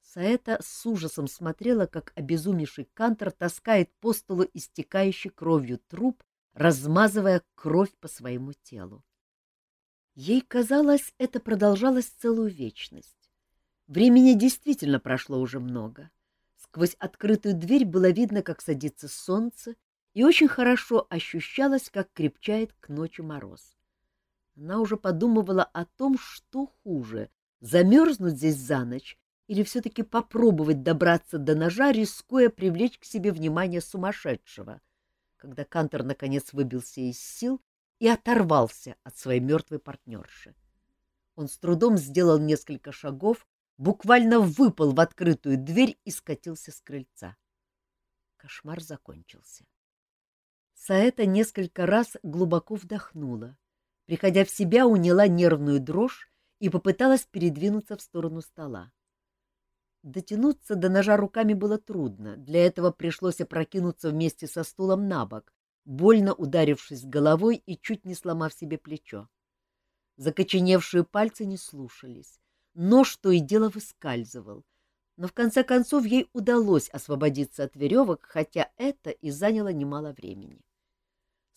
Саэта с ужасом смотрела, как обезумевший Кантор таскает по столу истекающий кровью труп, размазывая кровь по своему телу. Ей казалось, это продолжалось целую вечность. Времени действительно прошло уже много. — Сквозь открытую дверь было видно, как садится солнце, и очень хорошо ощущалось, как крепчает к ночи мороз. Она уже подумывала о том, что хуже — замерзнуть здесь за ночь или все-таки попробовать добраться до ножа, рискуя привлечь к себе внимание сумасшедшего, когда Кантор наконец выбился из сил и оторвался от своей мертвой партнерши. Он с трудом сделал несколько шагов, буквально выпал в открытую дверь и скатился с крыльца. Кошмар закончился. Саэта несколько раз глубоко вдохнула. Приходя в себя, уняла нервную дрожь и попыталась передвинуться в сторону стола. Дотянуться до ножа руками было трудно, для этого пришлось опрокинуться вместе со стулом на бок, больно ударившись головой и чуть не сломав себе плечо. Закоченевшие пальцы не слушались. Нож то и дело выскальзывал, но в конце концов ей удалось освободиться от веревок, хотя это и заняло немало времени.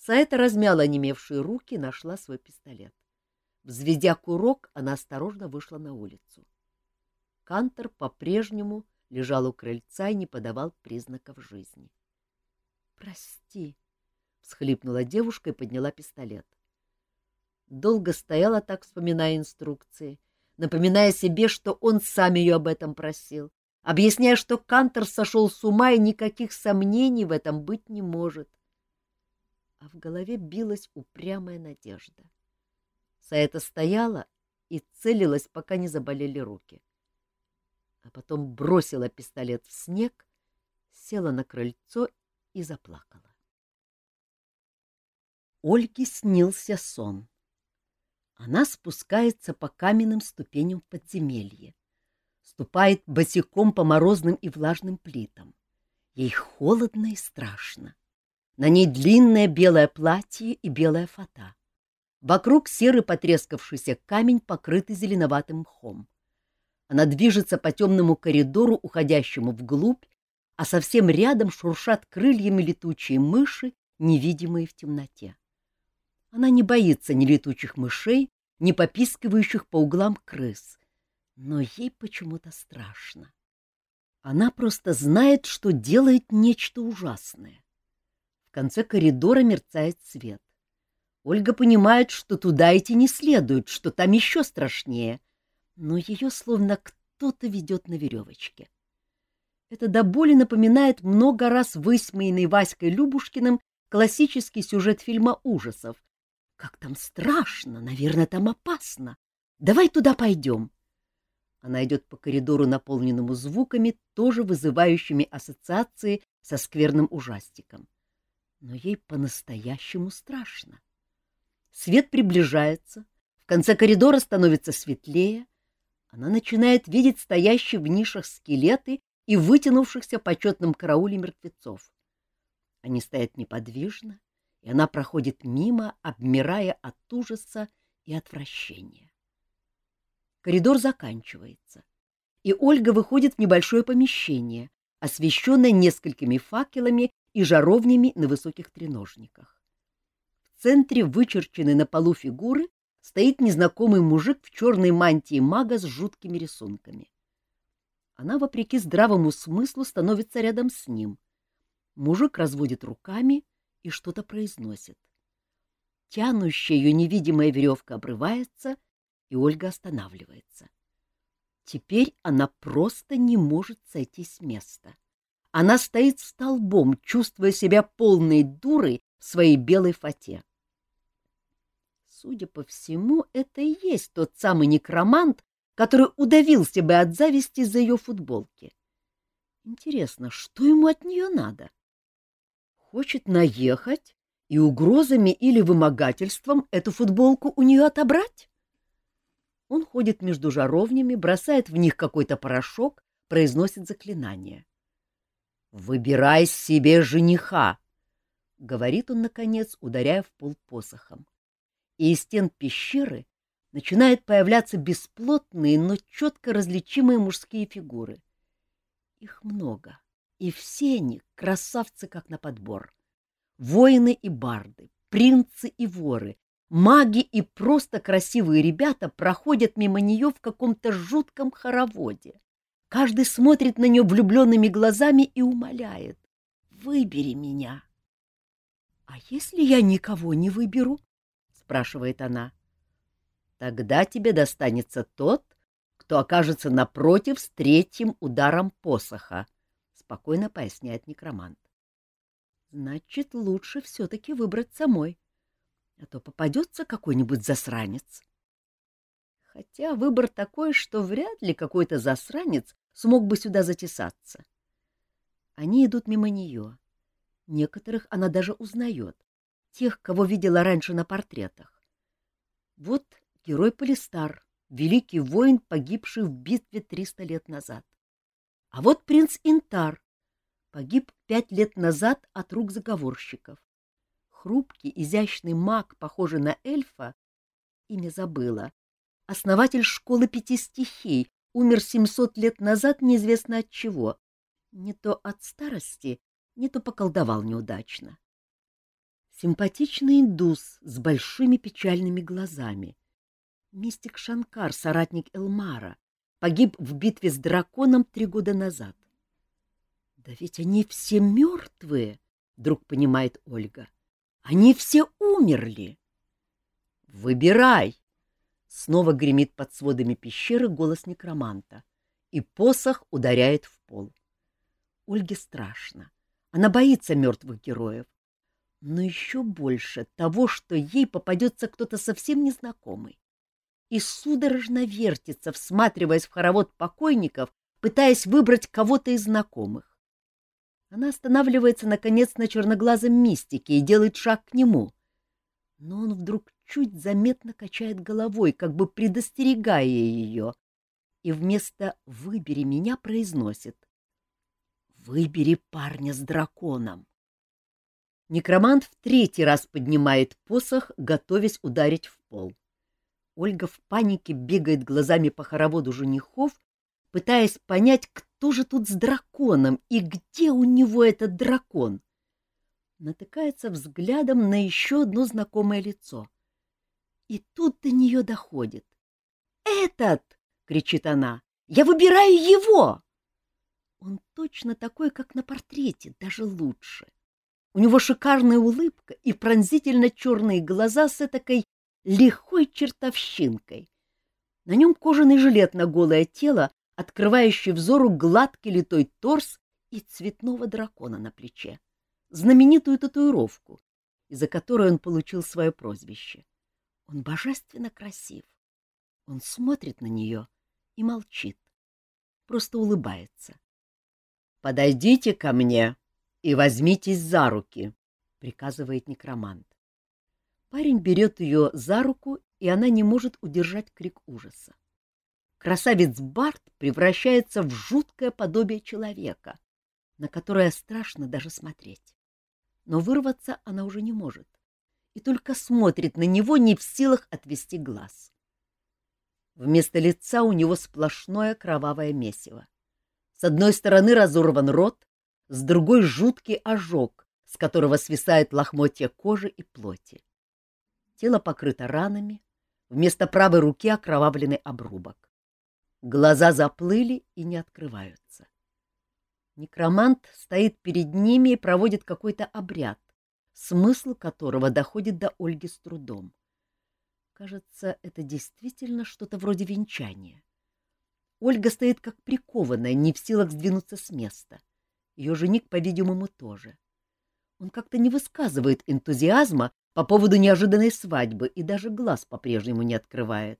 Саэта размяла онемевшие руки и нашла свой пистолет. Взведя курок, она осторожно вышла на улицу. Кантор по-прежнему лежал у крыльца и не подавал признаков жизни. — Прости, — всхлипнула девушка и подняла пистолет. Долго стояла так, вспоминая инструкции, напоминая себе, что он сам ее об этом просил, объясняя, что Кантор сошел с ума и никаких сомнений в этом быть не может. А в голове билась упрямая надежда. Саэта стояла и целилась, пока не заболели руки. А потом бросила пистолет в снег, села на крыльцо и заплакала. Ольге снился сон. Она спускается по каменным ступеням в подземелье, ступает босиком по морозным и влажным плитам. Ей холодно и страшно. На ней длинное белое платье и белая фата. Вокруг серый потрескавшийся камень, покрытый зеленоватым мхом. Она движется по темному коридору, уходящему вглубь, а совсем рядом шуршат крыльями летучие мыши, невидимые в темноте. Она не боится ни летучих мышей, ни попискивающих по углам крыс, но ей почему-то страшно. Она просто знает, что делает нечто ужасное. Конце коридора мерцает свет. Ольга понимает, что туда идти не следует, что там еще страшнее, но ее словно кто-то ведет на веревочке. Это до боли напоминает много раз высмеянный Васькой Любушкиным классический сюжет фильма ужасов, как там страшно, наверное, там опасно. Давай туда пойдем. Она идет по коридору, наполненному звуками, тоже вызывающими ассоциации со скверным ужастиком. Но ей по-настоящему страшно. Свет приближается, в конце коридора становится светлее. Она начинает видеть стоящие в нишах скелеты и вытянувшихся почетным карауле мертвецов. Они стоят неподвижно, и она проходит мимо, обмирая от ужаса и отвращения. Коридор заканчивается, и Ольга выходит в небольшое помещение, освещенное несколькими факелами и жаровнями на высоких треножниках. В центре вычерченной на полу фигуры стоит незнакомый мужик в черной мантии мага с жуткими рисунками. Она, вопреки здравому смыслу, становится рядом с ним. Мужик разводит руками и что-то произносит. Тянущая ее невидимая веревка обрывается, и Ольга останавливается. Теперь она просто не может сойти с места. Она стоит столбом, чувствуя себя полной дурой в своей белой фате. Судя по всему, это и есть тот самый некромант, который удавился бы от зависти за ее футболки. Интересно, что ему от нее надо? Хочет наехать и угрозами или вымогательством эту футболку у нее отобрать? Он ходит между жаровнями, бросает в них какой-то порошок, произносит заклинание. «Выбирай себе жениха!» — говорит он, наконец, ударяя в пол посохом. И из стен пещеры начинают появляться бесплотные, но четко различимые мужские фигуры. Их много, и все они красавцы как на подбор. Воины и барды, принцы и воры, маги и просто красивые ребята проходят мимо нее в каком-то жутком хороводе. Каждый смотрит на нее влюбленными глазами и умоляет «Выбери меня». «А если я никого не выберу?» — спрашивает она. «Тогда тебе достанется тот, кто окажется напротив с третьим ударом посоха», — спокойно поясняет некромант. «Значит, лучше все-таки выбрать самой, а то попадется какой-нибудь засранец». Хотя выбор такой, что вряд ли какой-то засранец смог бы сюда затесаться. Они идут мимо нее. Некоторых она даже узнает, тех, кого видела раньше на портретах. Вот герой Полистар, великий воин, погибший в битве 300 лет назад. А вот принц Интар, погиб пять лет назад от рук заговорщиков. Хрупкий, изящный маг, похожий на эльфа, имя забыла, основатель школы пяти стихий, умер 700 лет назад неизвестно от чего. Не то от старости, не то поколдовал неудачно. Симпатичный индус с большими печальными глазами. Мистик Шанкар, соратник Элмара, погиб в битве с драконом три года назад. Да ведь они все мертвые, вдруг понимает Ольга. Они все умерли. Выбирай, Снова гремит под сводами пещеры голос некроманта, и посох ударяет в пол. Ольге страшно. Она боится мертвых героев. Но еще больше того, что ей попадется кто-то совсем незнакомый. И судорожно вертится, всматриваясь в хоровод покойников, пытаясь выбрать кого-то из знакомых. Она останавливается, наконец, на черноглазом мистике и делает шаг к нему. Но он вдруг чуть заметно качает головой, как бы предостерегая ее, и вместо «выбери меня» произносит «выбери парня с драконом». Некромант в третий раз поднимает посох, готовясь ударить в пол. Ольга в панике бегает глазами по хороводу женихов, пытаясь понять, кто же тут с драконом и где у него этот дракон. Натыкается взглядом на еще одно знакомое лицо — и тут до нее доходит. «Этот!» — кричит она. «Я выбираю его!» Он точно такой, как на портрете, даже лучше. У него шикарная улыбка и пронзительно черные глаза с этакой лихой чертовщинкой. На нем кожаный жилет на голое тело, открывающий взору гладкий литой торс и цветного дракона на плече, знаменитую татуировку, из-за которой он получил свое прозвище. Он божественно красив. Он смотрит на нее и молчит, просто улыбается. — Подойдите ко мне и возьмитесь за руки, — приказывает некромант. Парень берет ее за руку, и она не может удержать крик ужаса. Красавец Барт превращается в жуткое подобие человека, на которое страшно даже смотреть. Но вырваться она уже не может и только смотрит на него, не в силах отвести глаз. Вместо лица у него сплошное кровавое месиво. С одной стороны разорван рот, с другой — жуткий ожог, с которого свисает лохмотья кожи и плоти. Тело покрыто ранами, Вместо правой руки окровавленный обрубок. Глаза заплыли и не открываются. Некромант стоит перед ними и проводит какой-то обряд, смысл которого доходит до Ольги с трудом. Кажется, это действительно что-то вроде венчания. Ольга стоит как прикованная, не в силах сдвинуться с места. Ее жених, по-видимому, тоже. Он как-то не высказывает энтузиазма по поводу неожиданной свадьбы и даже глаз по-прежнему не открывает.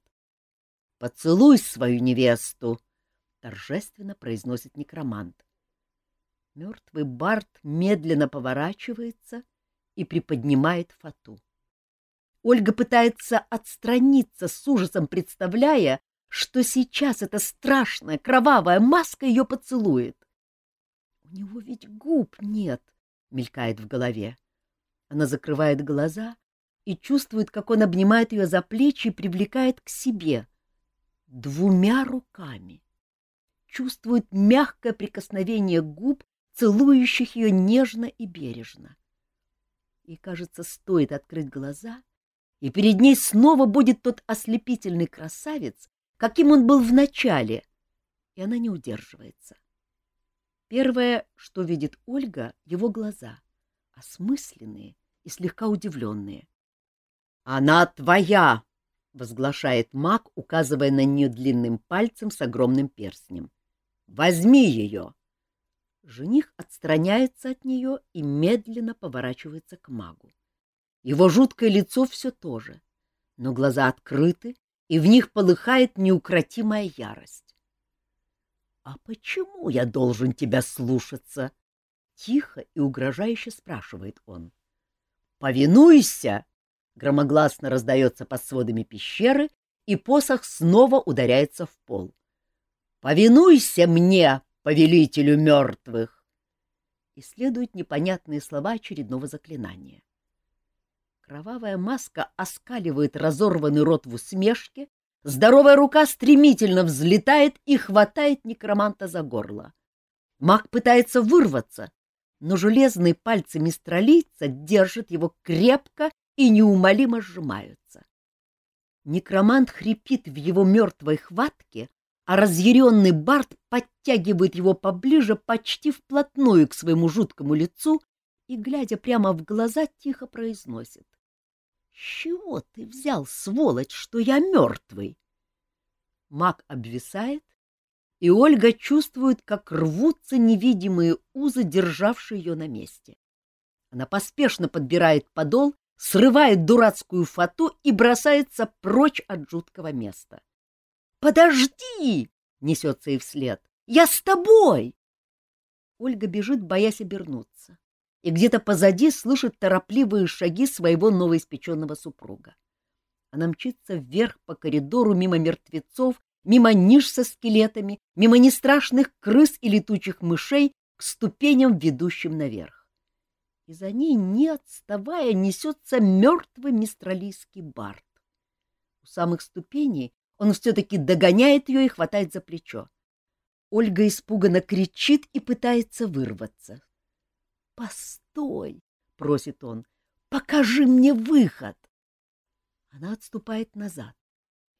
«Поцелуй свою невесту!» — торжественно произносит некромант. Мертвый Барт медленно поворачивается и приподнимает фату. Ольга пытается отстраниться с ужасом, представляя, что сейчас эта страшная кровавая маска ее поцелует. «У него ведь губ нет», — мелькает в голове. Она закрывает глаза и чувствует, как он обнимает ее за плечи и привлекает к себе двумя руками. Чувствует мягкое прикосновение губ, целующих ее нежно и бережно. И, кажется, стоит открыть глаза — и перед ней снова будет тот ослепительный красавец, каким он был в начале, и она не удерживается. Первое, что видит Ольга, — его глаза, осмысленные и слегка удивленные. — Она твоя! — возглашает маг, указывая на нее длинным пальцем с огромным перстнем. — Возьми ее! Жених отстраняется от нее и медленно поворачивается к магу. Его жуткое лицо все то же, но глаза открыты, и в них полыхает неукротимая ярость. — А почему я должен тебя слушаться? — тихо и угрожающе спрашивает он. — Повинуйся! — громогласно раздается под сводами пещеры, и посох снова ударяется в пол. — Повинуйся мне, повелителю мертвых! И следуют непонятные слова очередного заклинания. Кровавая маска оскаливает разорванный рот в усмешке, здоровая рука стремительно взлетает и хватает некроманта за горло. Маг пытается вырваться, но железные пальцы мистралийца держат его крепко и неумолимо сжимаются. Некромант хрипит в его мертвой хватке, а разъяренный Барт подтягивает его поближе почти вплотную к своему жуткому лицу и, глядя прямо в глаза, тихо произносит. — чего ты взял, сволочь, что я мертвый? Маг обвисает, и Ольга чувствует, как рвутся невидимые узы, державшие ее на месте. Она поспешно подбирает подол, срывает дурацкую фату и бросается прочь от жуткого места. «Подожди!» — несется ей вслед. «Я с тобой!» Ольга бежит, боясь обернуться и где-то позади слышит торопливые шаги своего новоиспеченного супруга. Она мчится вверх по коридору мимо мертвецов, мимо ниш со скелетами, мимо нестрашных крыс и летучих мышей к ступеням, ведущим наверх. И за ней, не отставая, несется мертвый мистралийский бард. У самых ступеней он все-таки догоняет ее и хватает за плечо. Ольга испуганно кричит и пытается вырваться. «Постой!» — просит он. «Покажи мне выход!» Она отступает назад.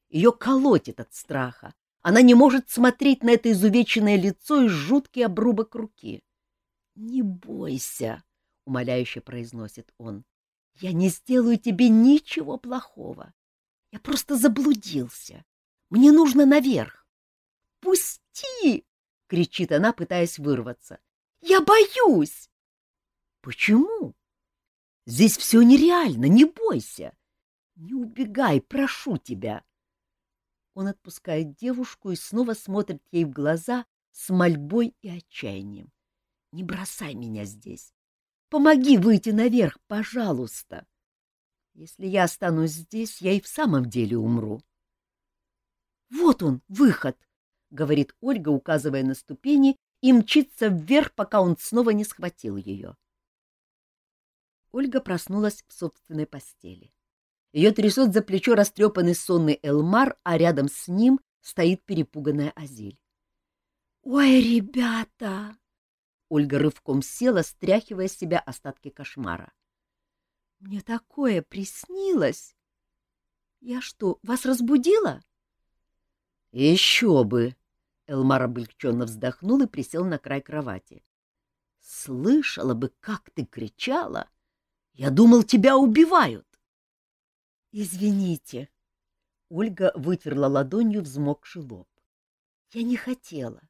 Ее колотит от страха. Она не может смотреть на это изувеченное лицо и жуткий обрубок руки. «Не бойся!» — умоляюще произносит он. «Я не сделаю тебе ничего плохого. Я просто заблудился. Мне нужно наверх». «Пусти!» — кричит она, пытаясь вырваться. «Я боюсь!» Почему? Здесь все нереально, не бойся. Не убегай, прошу тебя. Он отпускает девушку и снова смотрит ей в глаза с мольбой и отчаянием. Не бросай меня здесь. Помоги выйти наверх, пожалуйста. Если я останусь здесь, я и в самом деле умру. Вот он, выход, — говорит Ольга, указывая на ступени, и мчится вверх, пока он снова не схватил ее. Ольга проснулась в собственной постели. Ее трясет за плечо растрепанный сонный Элмар, а рядом с ним стоит перепуганная Азиль. «Ой, ребята!» Ольга рывком села, стряхивая с себя остатки кошмара. «Мне такое приснилось! Я что, вас разбудила? — Еще бы! — Элмар облегченно вздохнул и присел на край кровати. — Слышала бы, как ты кричала! Я думал, тебя убивают! — Извините. Ольга вытерла ладонью взмокший лоб. — Я не хотела.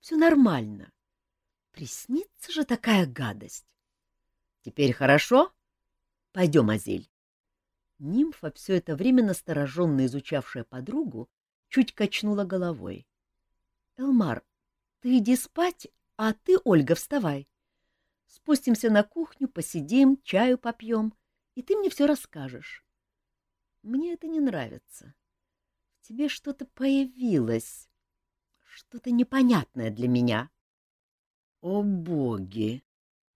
Все нормально. Приснится же такая гадость. — Теперь хорошо? Пойдем, Азель. Нимфа, все это время настороженно изучавшая подругу, чуть качнула головой. — Элмар, ты иди спать, а ты, Ольга, вставай. Спустимся на кухню, посидим, чаю попьем, и ты мне все расскажешь. Мне это не нравится. В тебе что-то появилось, что-то непонятное для меня. — О, боги!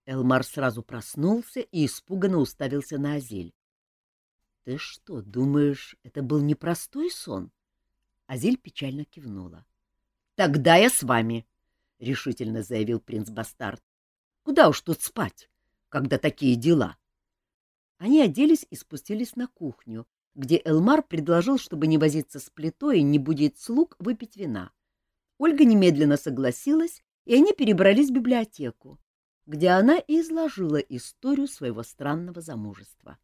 Элмар сразу проснулся и испуганно уставился на Азель. — Ты что, думаешь, это был непростой сон? Азель печально кивнула. — Тогда я с вами, — решительно заявил принц Бастард. — Куда уж тут спать, когда такие дела? Они оделись и спустились на кухню, где Элмар предложил, чтобы не возиться с плитой и не будить слуг, выпить вина. Ольга немедленно согласилась, и они перебрались в библиотеку, где она и изложила историю своего странного замужества.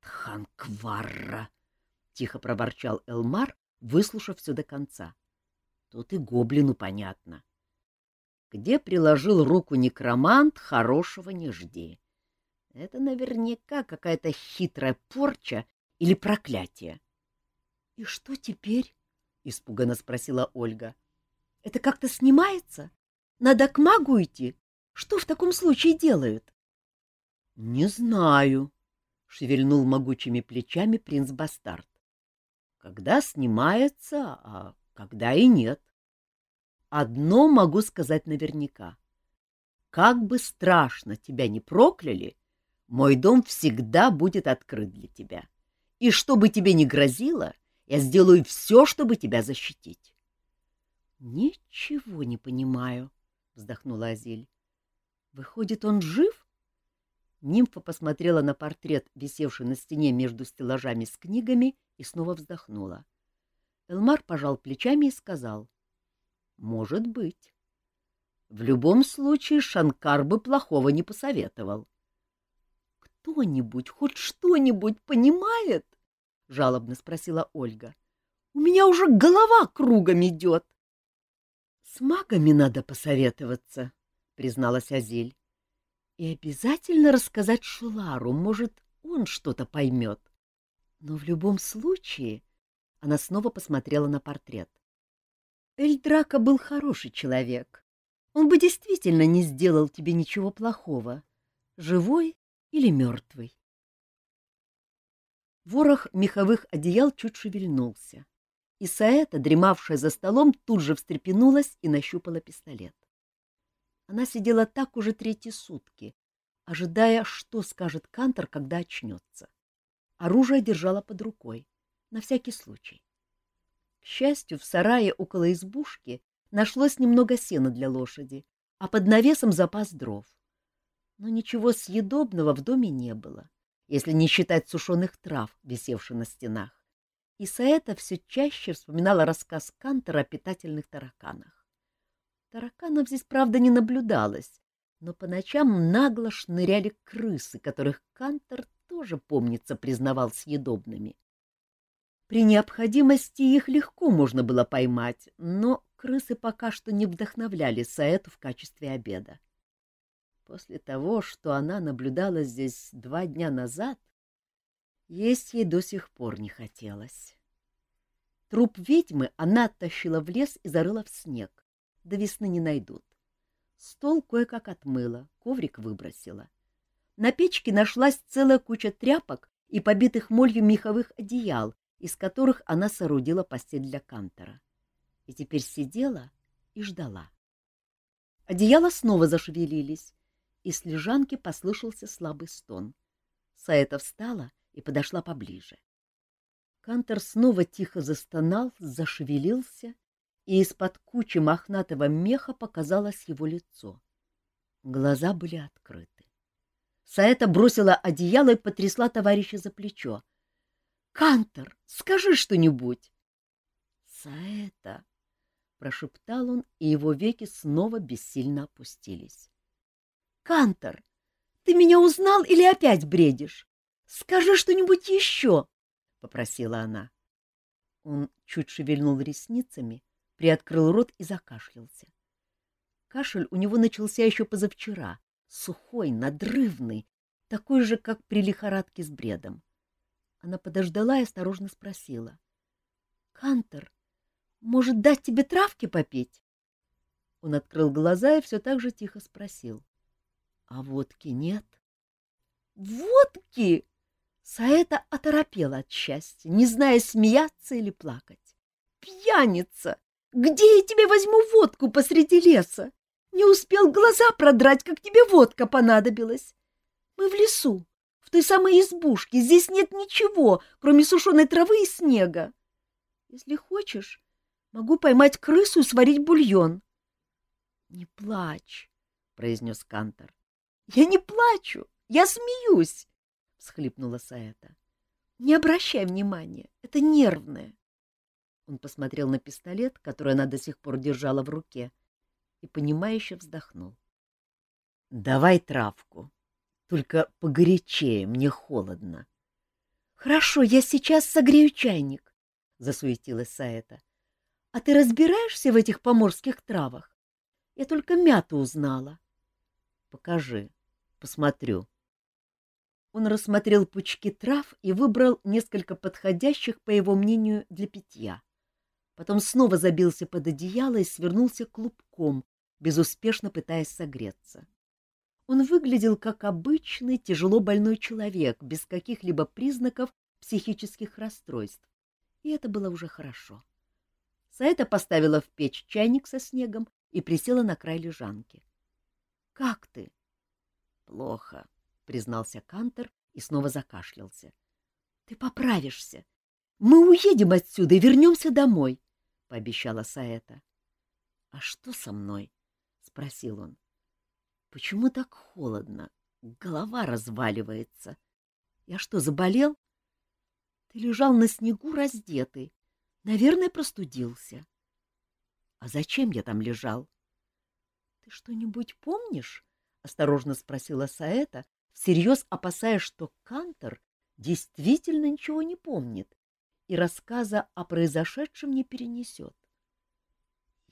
Ханкварра! — тихо проворчал Элмар, выслушав все до конца. Тут и гоблину понятно. Где приложил руку некромант, хорошего не жди. Это наверняка какая-то хитрая порча или проклятие. — И что теперь? — испуганно спросила Ольга. — Это как-то снимается? Надо к магу идти? Что в таком случае делают? — Не знаю, — шевельнул могучими плечами принц Бастард. — Когда снимается, а когда и нет. Одно могу сказать наверняка. Как бы страшно тебя не прокляли, мой дом всегда будет открыт для тебя. И что бы тебе ни грозило, я сделаю все, чтобы тебя защитить. — Ничего не понимаю, — вздохнула Азиль. — Выходит, он жив? Нимфа посмотрела на портрет, висевший на стене между стеллажами с книгами, и снова вздохнула. Элмар пожал плечами и сказал. — Может быть. В любом случае Шанкар бы плохого не посоветовал. — Кто-нибудь, хоть что-нибудь понимает? — жалобно спросила Ольга. — У меня уже голова кругом идет. — С магами надо посоветоваться, — призналась Азиль. И обязательно рассказать Шулару, может, он что-то поймет. Но в любом случае она снова посмотрела на портрет. Эльдрака был хороший человек. Он бы действительно не сделал тебе ничего плохого, живой или мертвый. Ворох меховых одеял чуть шевельнулся, и Саэта, дремавшая за столом, тут же встрепенулась и нащупала пистолет. Она сидела так уже третьи сутки, ожидая, что скажет Кантор, когда очнется. Оружие держала под рукой, на всякий случай. К счастью, в сарае около избушки нашлось немного сена для лошади, а под навесом запас дров. Но ничего съедобного в доме не было, если не считать сушеных трав, висевших на стенах. И Саэта все чаще вспоминала рассказ Кантора о питательных тараканах. Тараканов здесь, правда, не наблюдалось, но по ночам нагло шныряли крысы, которых Кантор тоже, помнится, признавал съедобными. При необходимости их легко можно было поймать, но крысы пока что не вдохновляли Саэту в качестве обеда. После того, что она наблюдала здесь два дня назад, есть ей до сих пор не хотелось. Труп ведьмы она оттащила в лес и зарыла в снег до весны не найдут. Стол кое-как отмыла, коврик выбросила. На печке нашлась целая куча тряпок и побитых молью меховых одеял, из которых она соорудила постель для Кантора. И теперь сидела и ждала. Одеяла снова зашевелились, и с лежанки послышался слабый стон. Саэта встала и подошла поближе. Кантор снова тихо застонал, зашевелился и из-под кучи мохнатого меха показалось его лицо. Глаза были открыты. Саэта бросила одеяло и потрясла товарища за плечо. Кантор, скажи что-нибудь. Саэта, прошептал он, и его веки снова бессильно опустились. Кантор, ты меня узнал или опять бредишь? Скажи что-нибудь еще, попросила она. Он чуть шевельнул ресницами, приоткрыл рот и закашлялся. Кашель у него начался еще позавчера, сухой, надрывный, такой же, как при лихорадке с бредом. Она подождала и осторожно спросила. — Кантор, может, дать тебе травки попить? Он открыл глаза и все так же тихо спросил. — А водки нет? — Водки! Саэта оторопела от счастья, не зная, смеяться или плакать. — Пьяница! Где я тебе возьму водку посреди леса? Не успел глаза продрать, как тебе водка понадобилась. Мы в лесу, в той самой избушке. Здесь нет ничего, кроме сушеной травы и снега. Если хочешь, могу поймать крысу и сварить бульон. — Не плачь, — произнес Кантор. — Я не плачу, я смеюсь, — всхлипнула Саэта. — Не обращай внимания, это нервное. Он посмотрел на пистолет, который она до сих пор держала в руке, и, понимающе вздохнул. — Давай травку, только погорячее, мне холодно. — Хорошо, я сейчас согрею чайник, — засуетилась Саэта. — А ты разбираешься в этих поморских травах? Я только мяту узнала. — Покажи, посмотрю. Он рассмотрел пучки трав и выбрал несколько подходящих, по его мнению, для питья. Потом снова забился под одеяло и свернулся клубком, безуспешно пытаясь согреться. Он выглядел как обычный тяжело больной человек, без каких-либо признаков психических расстройств. И это было уже хорошо. Саэта поставила в печь чайник со снегом и присела на край лежанки. — Как ты? — Плохо, — признался Кантер и снова закашлялся. — Ты поправишься. Мы уедем отсюда и вернемся домой. — пообещала Саэта. — А что со мной? — спросил он. — Почему так холодно? Голова разваливается. Я что, заболел? Ты лежал на снегу раздетый. Наверное, простудился. — А зачем я там лежал? — Ты что-нибудь помнишь? — осторожно спросила Саэта, всерьез опасаясь, что Кантор действительно ничего не помнит и рассказа о произошедшем не перенесет.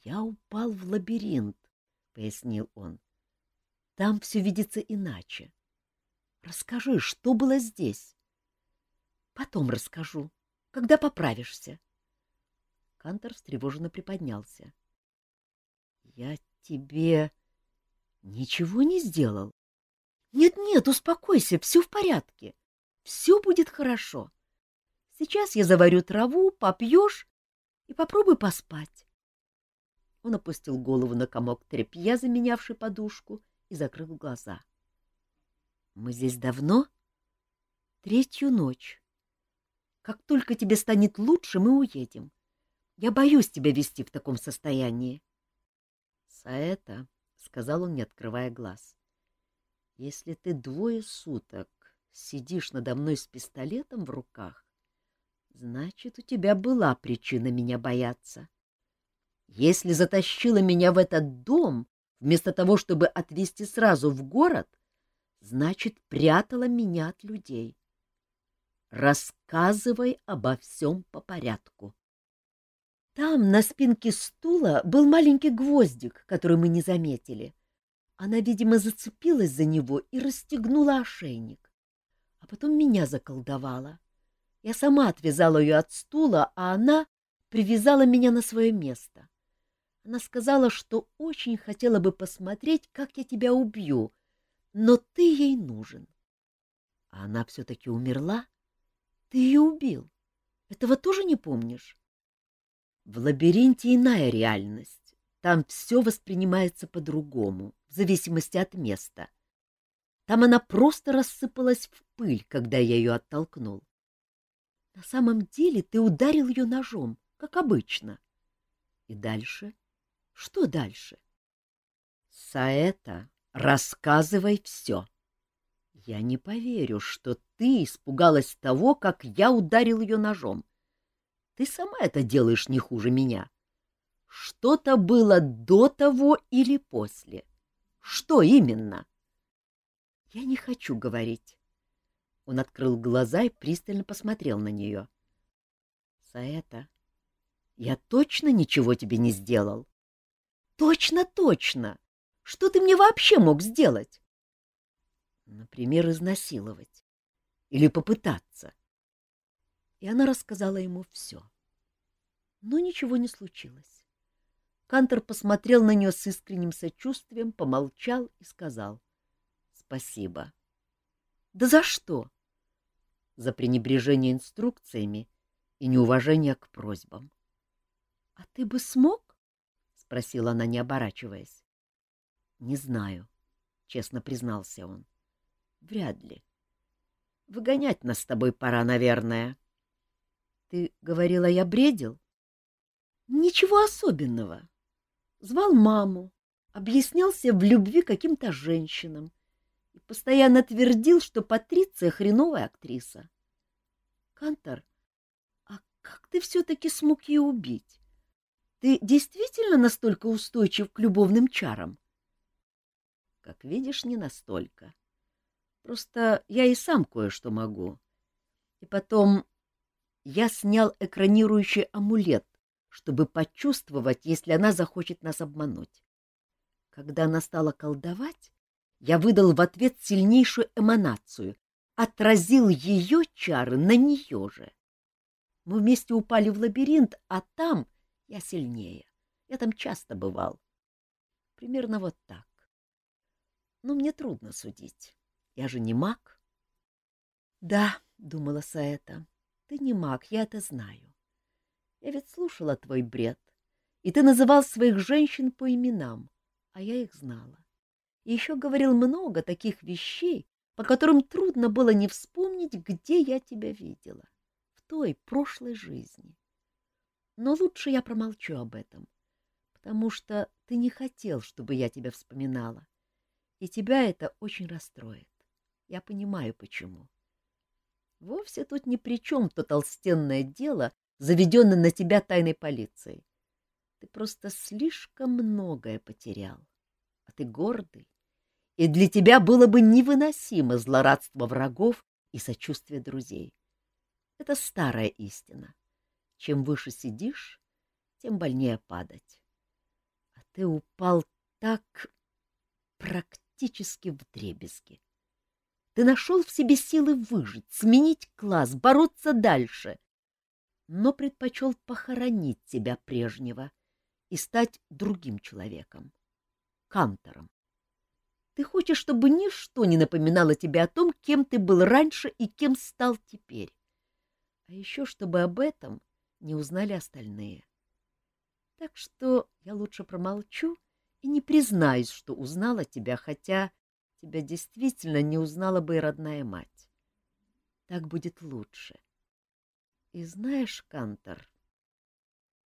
«Я упал в лабиринт», — пояснил он. «Там все видится иначе. Расскажи, что было здесь?» «Потом расскажу, когда поправишься». Кантор встревоженно приподнялся. «Я тебе ничего не сделал?» «Нет-нет, успокойся, все в порядке. Все будет хорошо. Сейчас я заварю траву, попьешь и попробуй поспать. Он опустил голову на комок тряпья, заменявший подушку, и закрыл глаза. — Мы здесь давно? — Третью ночь. Как только тебе станет лучше, мы уедем. Я боюсь тебя вести в таком состоянии. — Саэта, — сказал он, не открывая глаз, — если ты двое суток сидишь надо мной с пистолетом в руках, Значит, у тебя была причина меня бояться. Если затащила меня в этот дом, вместо того, чтобы отвезти сразу в город, значит, прятала меня от людей. Рассказывай обо всем по порядку. Там, на спинке стула, был маленький гвоздик, который мы не заметили. Она, видимо, зацепилась за него и расстегнула ошейник. А потом меня заколдовала. Я сама отвязала ее от стула, а она привязала меня на свое место. Она сказала, что очень хотела бы посмотреть, как я тебя убью, но ты ей нужен. А она все-таки умерла? Ты ее убил. Этого тоже не помнишь? В лабиринте иная реальность. Там все воспринимается по-другому, в зависимости от места. Там она просто рассыпалась в пыль, когда я ее оттолкнул. На самом деле ты ударил ее ножом, как обычно. И дальше? Что дальше? Саэта, рассказывай все. Я не поверю, что ты испугалась того, как я ударил ее ножом. Ты сама это делаешь не хуже меня. Что-то было до того или после. Что именно? Я не хочу говорить. Он открыл глаза и пристально посмотрел на нее. — Саэта, я точно ничего тебе не сделал? — Точно, точно! Что ты мне вообще мог сделать? — Например, изнасиловать. Или попытаться. И она рассказала ему все. Но ничего не случилось. Кантор посмотрел на нее с искренним сочувствием, помолчал и сказал — Спасибо. — Да за что? за пренебрежение инструкциями и неуважение к просьбам. — А ты бы смог? — спросила она, не оборачиваясь. — Не знаю, — честно признался он. — Вряд ли. Выгонять нас с тобой пора, наверное. — Ты говорила, я бредил? — Ничего особенного. Звал маму, объяснялся в любви каким-то женщинам, постоянно твердил, что Патриция хреновая актриса. Кантор, а как ты все-таки смог ее убить? Ты действительно настолько устойчив к любовным чарам? Как видишь, не настолько. Просто я и сам кое-что могу. И потом я снял экранирующий амулет, чтобы почувствовать, если она захочет нас обмануть. Когда она стала колдовать, я выдал в ответ сильнейшую эманацию, отразил ее чары на нее же. Мы вместе упали в лабиринт, а там я сильнее. Я там часто бывал. Примерно вот так. Но мне трудно судить. Я же не маг. — Да, — думала Саэта, — ты не маг, я это знаю. Я ведь слушала твой бред, и ты называл своих женщин по именам, а я их знала и еще говорил много таких вещей, по которым трудно было не вспомнить, где я тебя видела, в той прошлой жизни. Но лучше я промолчу об этом, потому что ты не хотел, чтобы я тебя вспоминала, и тебя это очень расстроит. Я понимаю, почему. Вовсе тут ни при чем то толстенное дело, заведенное на тебя тайной полицией. Ты просто слишком многое потерял, а ты гордый и для тебя было бы невыносимо злорадство врагов и сочувствие друзей. Это старая истина. Чем выше сидишь, тем больнее падать. А ты упал так практически в дребезги. Ты нашел в себе силы выжить, сменить класс, бороться дальше, но предпочел похоронить себя прежнего и стать другим человеком, кантором. Ты хочешь, чтобы ничто не напоминало тебе о том, кем ты был раньше и кем стал теперь. А еще, чтобы об этом не узнали остальные. Так что я лучше промолчу и не признаюсь, что узнала тебя, хотя тебя действительно не узнала бы и родная мать. Так будет лучше. И знаешь, Кантор,